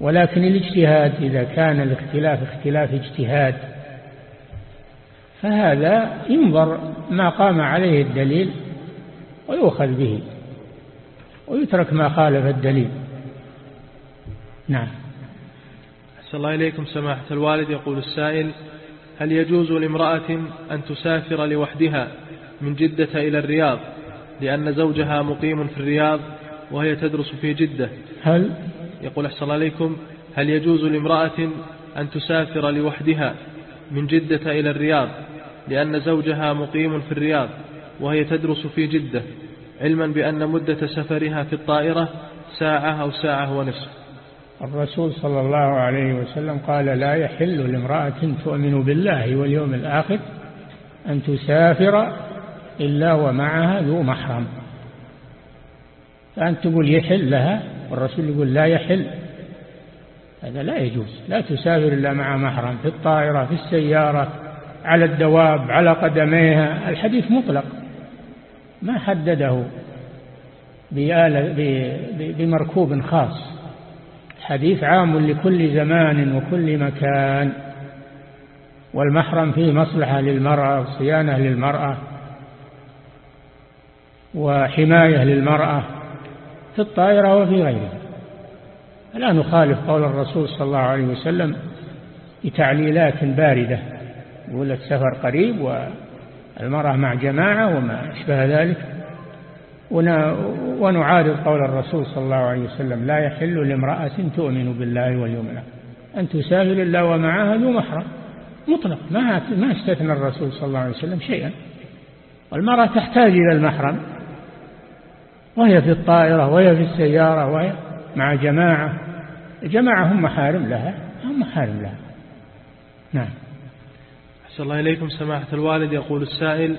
ولكن الاجتهاد إذا كان الاختلاف اختلاف اجتهاد فهذا ينظر ما قام عليه الدليل ويؤخذ به ويترك ما خالف الدليل. نعم. أحسن الله إليكم سماحة الوالد. يقول السائل هل يجوز لامرأة أن تسافر لوحدها من جدة إلى الرياض لأن زوجها مقيم في الرياض وهي تدرس في جدة؟ هل؟ يقول أحسن الله عليكم هل يجوز لامرأة أن تسافر لوحدها من جدة إلى الرياض لأن زوجها مقيم في الرياض وهي تدرس في جدة علما بأن مدة سفرها في الطائرة ساعة أو ساعة ونصف. الرسول صلى الله عليه وسلم قال لا يحل لامرأة تؤمن بالله واليوم الآخر أن تسافر إلا ومعها ذو محرم. فأنت تقول يحل لها والرسول يقول لا يحل. هذا لا يجوز لا تسافر إلا مع محرم في الطائرة في السيارة. على الدواب على قدميها. الحديث مطلق. ما حدده بمركوب خاص. حديث عام لكل زمان وكل مكان. والمحرم فيه مصلحة للمرأة وصيانة للمرأة وحماية للمرأة في الطائرة وفي غيرها. لا نخالف قول الرسول صلى الله عليه وسلم بتعليلات باردة. يقول السفر قريب والمرأة مع جماعة وما أشبه ذلك. ونعارض قول الرسول صلى الله عليه وسلم لا يحل لامرأة تؤمن بالله واليوم أن تسافر إلا ومعها ذو محرم. مطلق. ما ما استثنى الرسول صلى الله عليه وسلم شيئا. والمرأة تحتاج إلى المحرم. وهي في الطائرة وهي في السيارة وهي مع جماعة. جماعة هم محارم لها هم محارم لها. نعم. أحسن الله إليكم سماحة الوالد. يقول السائل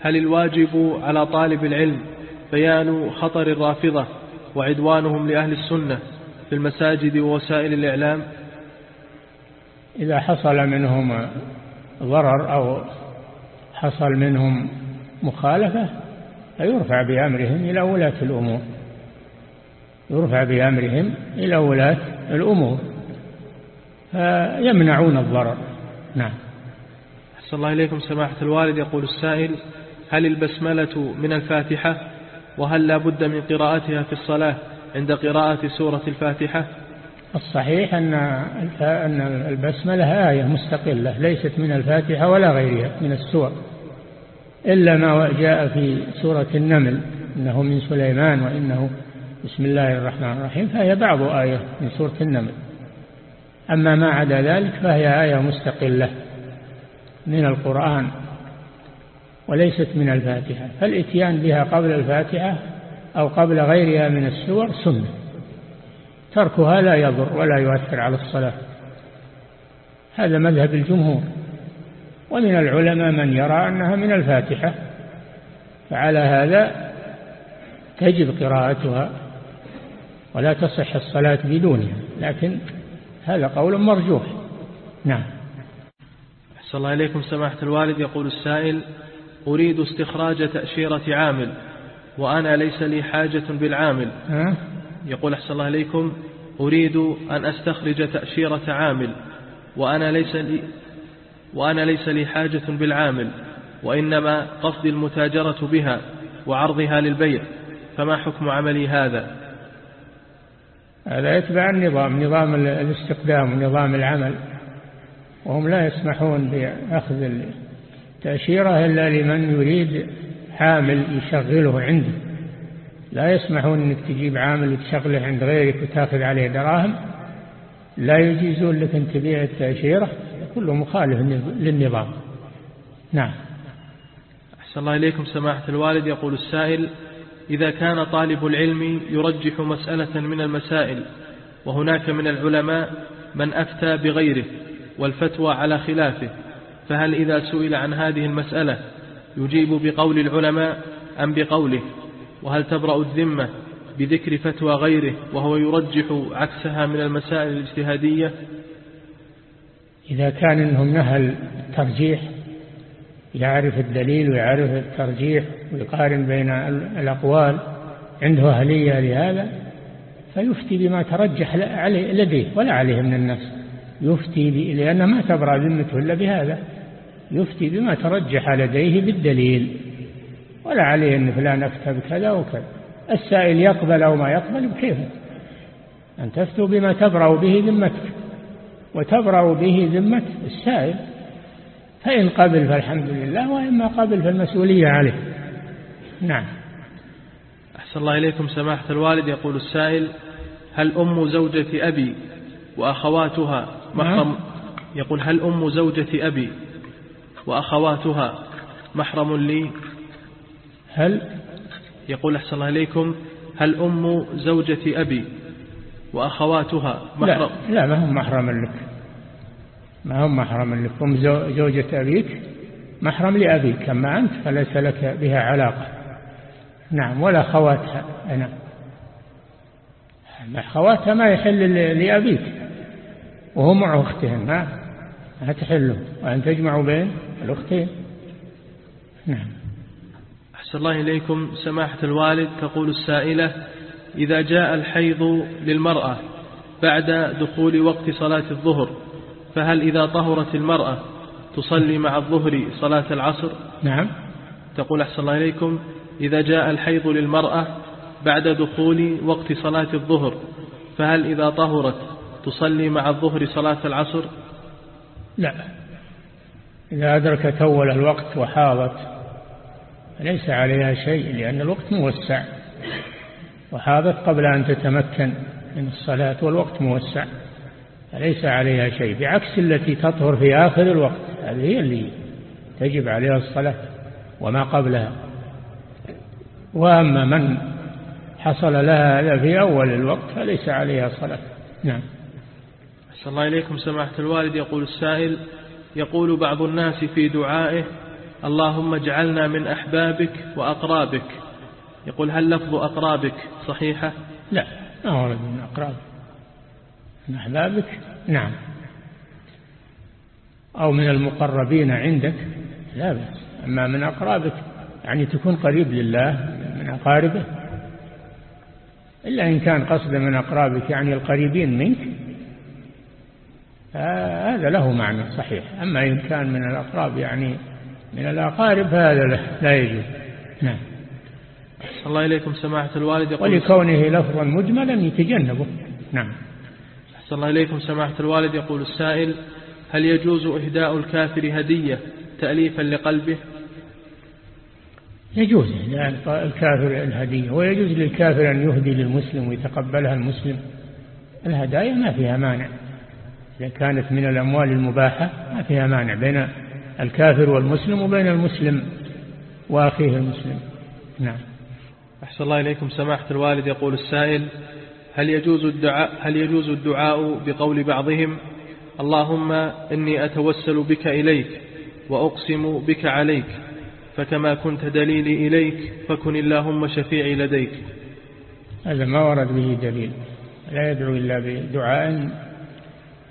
هل الواجب على طالب العلم بيان خطر الرافضة وعدوانهم لأهل السنة في المساجد ووسائل الإعلام؟ إذا حصل منهم ضرر أو حصل منهم مخالفة فيرفع بأمرهم إلى ولاة الأمور. يرفع بأمرهم إلى ولاة الأمور فيمنعون الضرر. نعم. أحسن الله إليكم سماحة الوالد. يقول السائل هل البسملة من الفاتحة؟ وهل لا بد من قراءتها في الصلاة عند قراءة سورة الفاتحة؟ الصحيح أن أن البسملة آية مستقلة ليست من الفاتحة ولا غيرها من السور إلا ما جاء في سورة النمل إنه من سليمان وإنه بسم الله الرحمن الرحيم فهي بعض آية من سورة النمل. أما ما عدا ذلك فهي آية مستقلة. من القرآن وليست من الفاتحة فالإتيان بها قبل الفاتحة أو قبل غيرها من السور سنة. تركها لا يضر ولا يؤثر على الصلاة. هذا مذهب الجمهور. ومن العلماء من يرى أنها من الفاتحة فعلى هذا تجب قراءتها ولا تصح الصلاة بدونها لكن هذا قول مرجوح. نعم. أحسن الله إليكم سماحة الوالد. يقول السائل أريد استخراج تأشيرة عامل وأنا ليس لي حاجة بالعامل؟ يقول أحسن الله إليكم أريد أن أستخرج تأشيرة عامل وأنا ليس لي وأنا ليس لي حاجة بالعامل وإنما قصدي المتاجرة بها وعرضها للبيع. فما حكم عملي هذا؟ هذا يتبع النظام نظام الاستقدام ونظام العمل. وهم لا يسمحون بأخذ التأشيرة إلا لمن يريد عامل يشغله عنده. لا يسمحون أنك تجيب عامل وتشغله عند غيرك وتأخذ عليه دراهم. لا يجيزون لك أن تبيع التأشيرة. كله مخالف للنظام. نعم. أحسن الله إليكم سماحة الوالد. يقول السائل إذا كان طالب العلم يرجح مسألة من المسائل وهناك من العلماء من أفتى بغيره. والفتوى على خلافه فهل إذا سئل عن هذه المسألة يجيب بقول العلماء أم بقوله؟ وهل تبرأ الذمة بذكر فتوى غيره وهو يرجح عكسها من المسائل الاجتهادية؟ إذا كان إنهم نهل الترجيح يعرف الدليل ويعرف الترجيح ويقارن بين الأقوال عنده أهلية لهذا فيفتي بما ترجح عليه لديه ولا عليه من الناس يفتي لأن ما تبرأ ذمته إلا بهذا. يفتي بما ترجح لديه بالدليل. ولا عليه أن فلان أفتى بكذا وكذا. السائل يقبل أو ما يقبل بكيف أن تفتوا بما تبرأ به ذمتك. وتبرأ به ذمة السائل. فإن قبل فالحمد لله وإما قبل فالمسؤولية عليه. نعم. أحسن الله إليكم. سماحة الوالد يقول السائل هل أم زوجة أبي وأخواتها محرم. يقول هل أم زوجة أبي وأخواتها محرم لي؟ هل؟ يقول أحسن الله إليكم هل أم زوجة أبي وأخواتها محرم؟ لا, لا ما هم محرم لك. ما هم محرم لك. أم زوجة أبيك محرم لأبيك أما أنت فليس لك بها علاقة. نعم ولا خواتها. نعم خواتها ما يحل لأبيك. وهم مع أختهن ما ما تحله وأن تجمعوا بين الأختين. نعم. أحسن الله إليكم. سماحة الوالد تقول السائلة إذا جاء الحيض للمرأة بعد دخول وقت صلاة الظهر فهل إذا طهرت المرأة تصلي مع الظهر صلاة العصر؟ نعم. تقول أحسن الله إليكم إذا جاء الحيض للمرأة بعد دخول وقت صلاة الظهر فهل إذا طهرت تصلي مع الظهر صلاة العصر؟ لا. إذا أدركت أول الوقت وحاضت ليس عليها شيء لأن الوقت موسع. وحاضت قبل أن تتمكن من الصلاة والوقت موسع فليس عليها شيء. بعكس التي تطهر في آخر الوقت هذه هي اللي تجب عليها الصلاة وما قبلها. وأما من حصل لها هذا في أول الوقت فليس عليها صلاة. نعم. أسأل الله إليكم سماحة الوالد يقول السائل يقول بعض الناس في دعائه اللهم اجعلنا من أحبابك وأقرابك. يقول هل لفظ أقرابك صحيحة لا ما ورد من أقرابك. من أحبابك؟ نعم. أو من المقربين عندك؟ لا بأس. أما من أقرابك يعني تكون قريب لله من أقاربه. إلا إن كان قصد من أقرابك يعني القريبين منك. هذا له معنى صحيح. أما إن كان من الأقراب يعني من الأقارب هذا لا يجوز. نعم. الله إليكم سماحة الوالد. يقول ولكونه لفظا مجملا يتجنبه. نعم. أحسن الله إليكم سماحة الوالد. يقول السائل هل يجوز إهداء الكافر هدية تأليفا لقلبه؟ يجوز إهداء الكافر الهدية ويجوز للكافر أن يهدي للمسلم ويتقبلها المسلم. الهدايا ما فيها مانع. إذا كانت من الأموال المباحة ما فيها مانع بين الكافر والمسلم وبين المسلم وأخيه المسلم. نعم. أحسن الله إليكم. سماحة الوالد يقول السائل هل يجوز الدعاء هل يجوز الدعاء بقول بعضهم اللهم إني أتوسل بك إليك وأقسم بك عليك فكما كنت دليلي إليك فكن اللهم شفيعي لديك هذا ما ورد به دليل لا يدعو إلا بدعاء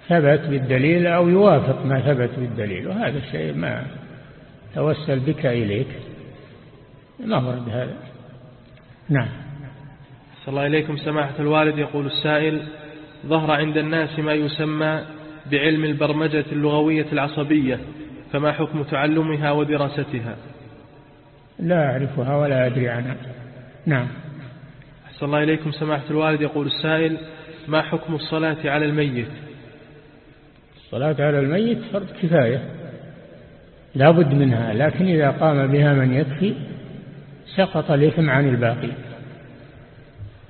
ثبت بالدليل أو يوافق ما ثبت بالدليل وهذا الشيء ما توسل بك إليك. ما ورد هذا؟ نعم. صلى الله إليكم سماحة الوالد يقول السائل ظهر عند الناس ما يسمى بعلم البرمجة اللغوية العصبية فما حكم تعلمها ودراستها؟ لا أعرفها ولا أدري عنها. نعم. أحسن الله إليكم سماحة الوالد يقول السائل ما حكم الصلاة على الميت؟ الصلاة على الميت فرض كفاية. لا بد منها لكن إذا قام بها من يكفي سقط الإثم عن الباقي.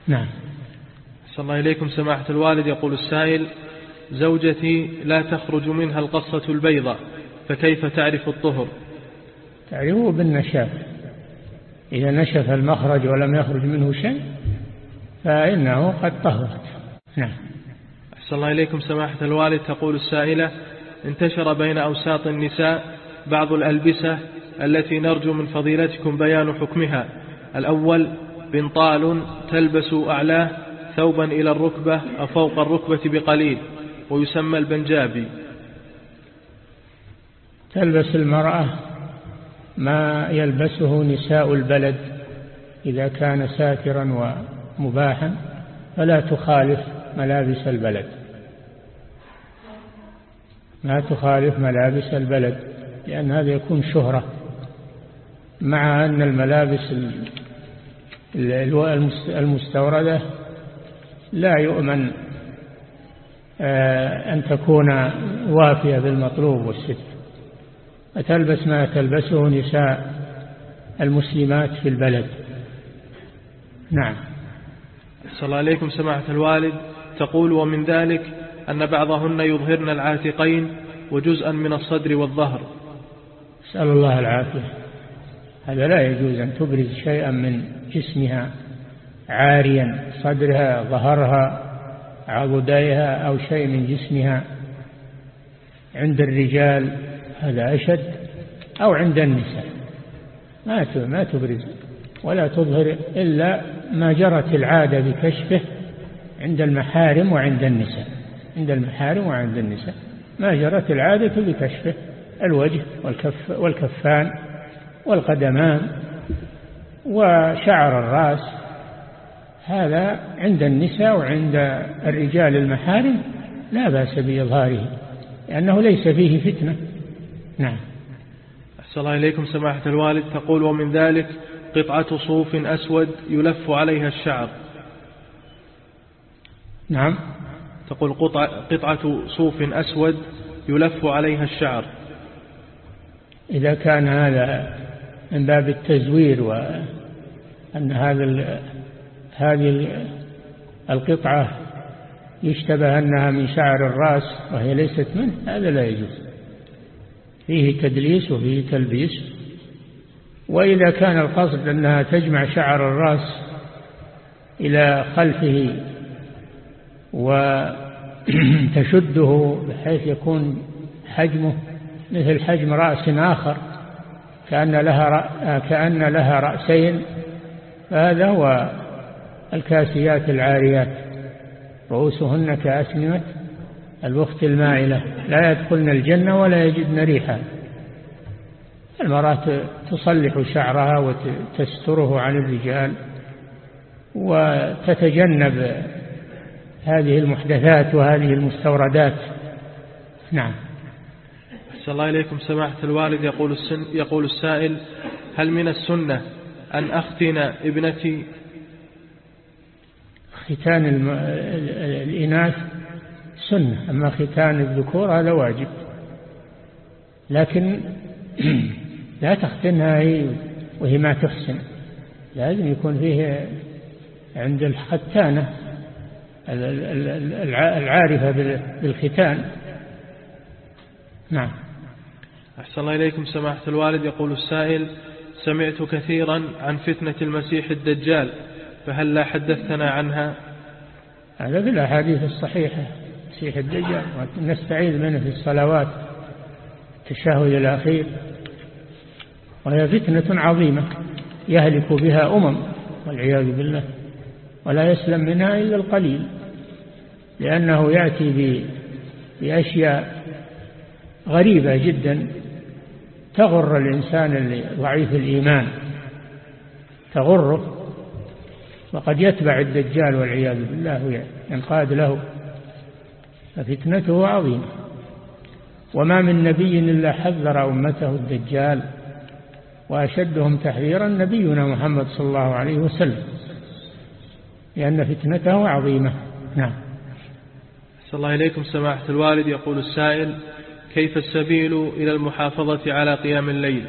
نعم. صلى الله إليكم سماحة الوالد. يقول السائل زوجتي لا تخرج منها القصة البيضاء فكيف تعرف الطهر؟ تعرفه بالنشاف. إذا نشف المخرج ولم يخرج منه شيء فإنه قد طهرت. نعم. أحسن الله إليكم سماحة الوالد. تقول السائلة انتشر بين أوساط النساء بعض الألبسة التي نرجو من فضيلتكم بيان حكمها. الأول بنطال تلبس أعلاه ثوبا إلى الركبة أو فوق الركبة بقليل ويسمى البنجابي. تلبس المرأة ما يلبسه نساء البلد إذا كان ساترا ومباحا فلا تخالف ملابس البلد. ما تخالف ملابس البلد لأن هذا يكون شهرة مع أن الملابس المستوردة لا يؤمن آه، أن تكون وافية بالمطلوب والست فتلبس ما تلبسه نساء المسلمات في البلد. نعم. صلى الله عليكم سماحة الوالد. تقول ومن ذلك أن بعضهن يظهرن العاتقين وجزءا من الصدر والظهر. نسأل الله العافية. هذا لا يجوز أن تبرز شيئا من جسمها عاريا صدرها ظهرها عضديها أو شيء من جسمها. عند الرجال هذا أشد أو عند النساء. ما ما تبرز ولا تظهر إلا ما جرت العادة بكشفه عند المحارم وعند النساء. عند المحارم وعند النساء. ما جرت العادة بكشفه الوجه والكف والكفان والقدمان وشعر الرأس. هذا عند النساء وعند الرجال المحارم لا بأس بإظهاره لأنه ليس فيه فتنة. نعم. أحسن الله إليكم سماحة الوالد. تقول ومن ذلك قطعة صوف أسود يلف عليها الشعر. نعم. تقول قطعة صوف أسود يلف عليها الشعر. إذا كان هذا من باب التزوير وأن هذا هذه القطعة يشتبه أنها من شعر الرأس وهي ليست منه هذا لا يجوز. فيه تدليس وفيه تلبيس. وإذا كان القصد أنها تجمع شعر الرأس إلى خلفه وتشده بحيث يكون حجمه مثل حجم رأس آخر كأن لها, كأن لها رأسين فهذا هو الكاسيات العاريات. رؤوسهن كأسنمة البخت المائلة لا يدخلن الجنة ولا يجدن ريحا. المرأة تصلح شعرها وتستره عن الرجال وتتجنب هذه المحدثات وهذه المستوردات. نعم. أحسن الله إليكم سماحة الوالد. يقول, السن يقول السائل هل من السنة أن أختن ابنتي؟ ختان الإناث سنة أما ختان الذكور هذا واجب. لكن لا تختنها هي وهي ما تحسن. لازم يكون فيه عند الختانة العارفة بالختان. نعم. أحسن الله إليكم سماحة الوالد. يقول السائل سمعت كثيرا عن فتنة المسيح الدجال فهل لا حدثتنا عنها؟ هذا في الأحاديث الصحيحة مسيح الدجال نستعيذ منه في الصلوات التشهد الأخير. وهي فتنة عظيمة يهلك بها أمم والعياذ بالله. ولا يسلم منها إلا القليل لأنه يأتي بأشياء غريبة جدا تغر الإنسان ضعيف الإيمان تغره وقد يتبع الدجال والعياذ بالله ينقاد له ففتنته عظيمة. وما من نبي إلا حذر أمته الدجال وأشدهم تحذيرا نبينا محمد صلى الله عليه وسلم. لأن فتنته عظيمة. نعم. أحسن الله إليكم سماحة الوالد. يقول السائل كيف السبيل إلى المحافظة على قيام الليل؟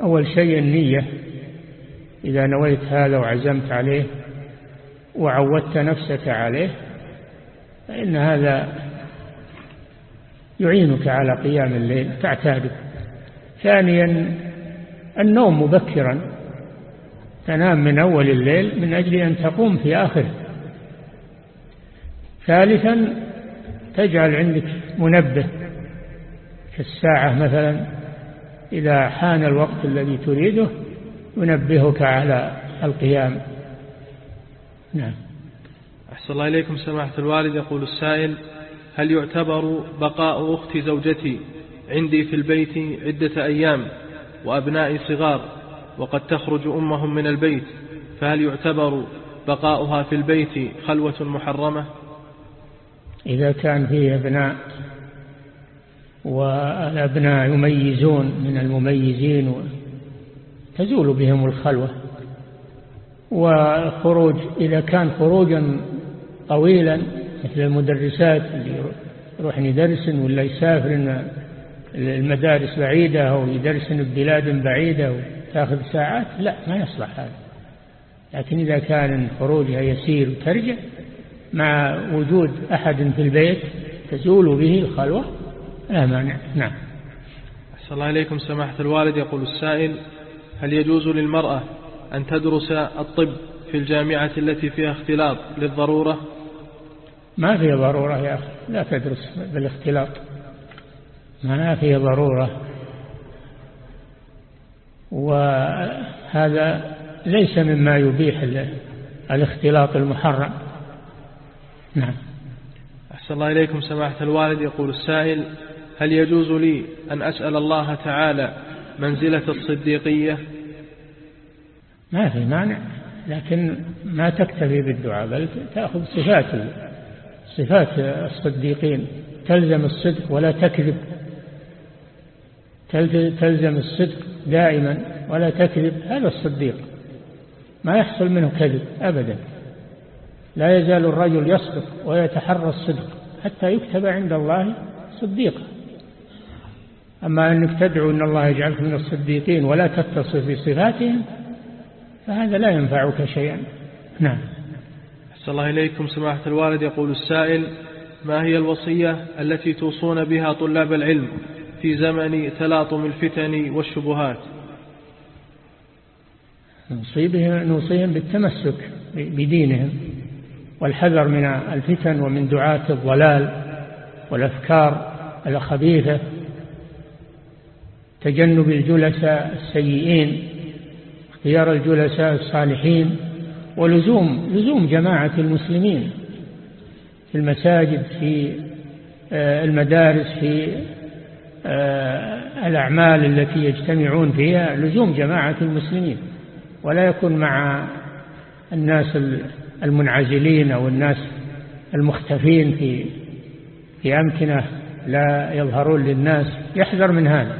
أول شيء النية. إذا نويت هذا وعزمت عليه وعودت نفسك عليه فإن هذا يعينك على قيام الليل تعتاده ثانيا النوم مبكرا. تنام من أول الليل من أجل أن تقوم في آخره ثالثا تجعل عندك منبه كالساعة مثلا إذا حان الوقت الذي تريده ينبهك على القيام. نعم. أحسن الله إليكم سماحة الوالد. يقول السائل هل يعتبر بقاء أخت زوجتي عندي في البيت عدة أيام وأبنائي صغار؟ وقد تخرج أمهم من البيت فهل يعتبر بقاؤها في البيت خلوة محرمة؟ إذا كان فيه أبناء والأبناء يميزون من المميزين تزول بهم الخلوة. وخروج إذا كان خروجا طويلا مثل المدرسات اللي يروح يدرس ولا يسافر المدارس بعيدة أو يدرس ببلاد بعيدة وتأخذ ساعات لا ما يصلح هذا. لكن إذا كان خروجها يسير وترجع مع وجود أحد في البيت تزول به الخلوة لا مانع. نعم. أحسن الله إليكم سماحة الوالد. يقول السائل هل يجوز للمرأة أن تدرس الطب في الجامعة التي فيها اختلاط للضرورة؟ ما فيها ضرورة يا أخي لا تدرس بالاختلاط. ما فيها ضرورة. وهذا ليس مما يبيح الاختلاط المحرم. نعم. أحسن الله إليكم سماحة الوالد. يقول السائل هل يجوز لي أن أسأل الله تعالى منزلة الصديقية؟ ما في مانع لكن ما تكتفي بالدعاء بل تأخذ صفات صفات الصديقين. تلزم الصدق ولا تكذب. تلزم الصدق دائما ولا تكذب هذا الصديق. ما يحصل منه كذب أبدا. لا يزال الرجل يصدق ويتحرى الصدق حتى يكتب عند الله صديقا. أما أنك تدعو أن الله يجعلك من الصديقين ولا تتصف بصفاتهم فهذا لا ينفعك شيئا. نعم. أحسن الله إليكم. سماحة الوالد يقول السائل ما هي الوصية التي توصون بها طلاب العلم؟ في زمن تلاطم الفتن والشبهات. نوصيهم بالتمسك بدينهم والحذر من الفتن ومن دعاة الضلال والأفكار الخبيثة تجنب الجلساء السيئين اختيار الجلساء الصالحين ولزوم لزوم جماعة المسلمين في المساجد في آه، المدارس في الأعمال التي يجتمعون فيها لزوم جماعة المسلمين ولا يكون مع الناس المنعزلين أو الناس المختفين في في أمكنة لا يظهرون للناس. يحذر من هذا.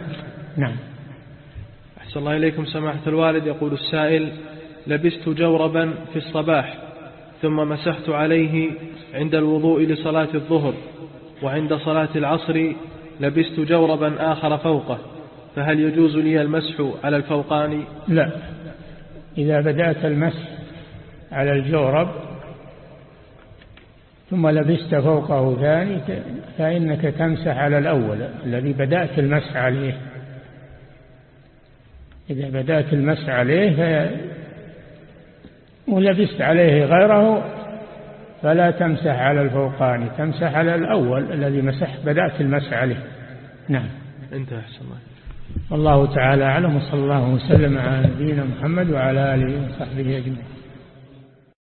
نعم. أحسن الله إليكم. سماحة الوالد يقول السائل لبست جوربا في الصباح ثم مسحت عليه عند الوضوء لصلاة الظهر وعند صلاة العصر لبست جوربا آخر فوقه فهل يجوز لي المسح على الفوقاني لا. إذا بدأت المسح على الجورب ثم لبست فوقه ثاني فإنك تمسح على الأول الذي بدأت المسح عليه. إذا بدأت المسح عليه ولبست عليه غيره فلا تمسح على الفوقاني تمسح على الأول الذي مسح بدأت المسح عليه. نعم. انتهى أحسن الله. والله تعالى أعلم وصلى الله وسلم على نبينا محمد وعلى آله وصحبه أجمعين.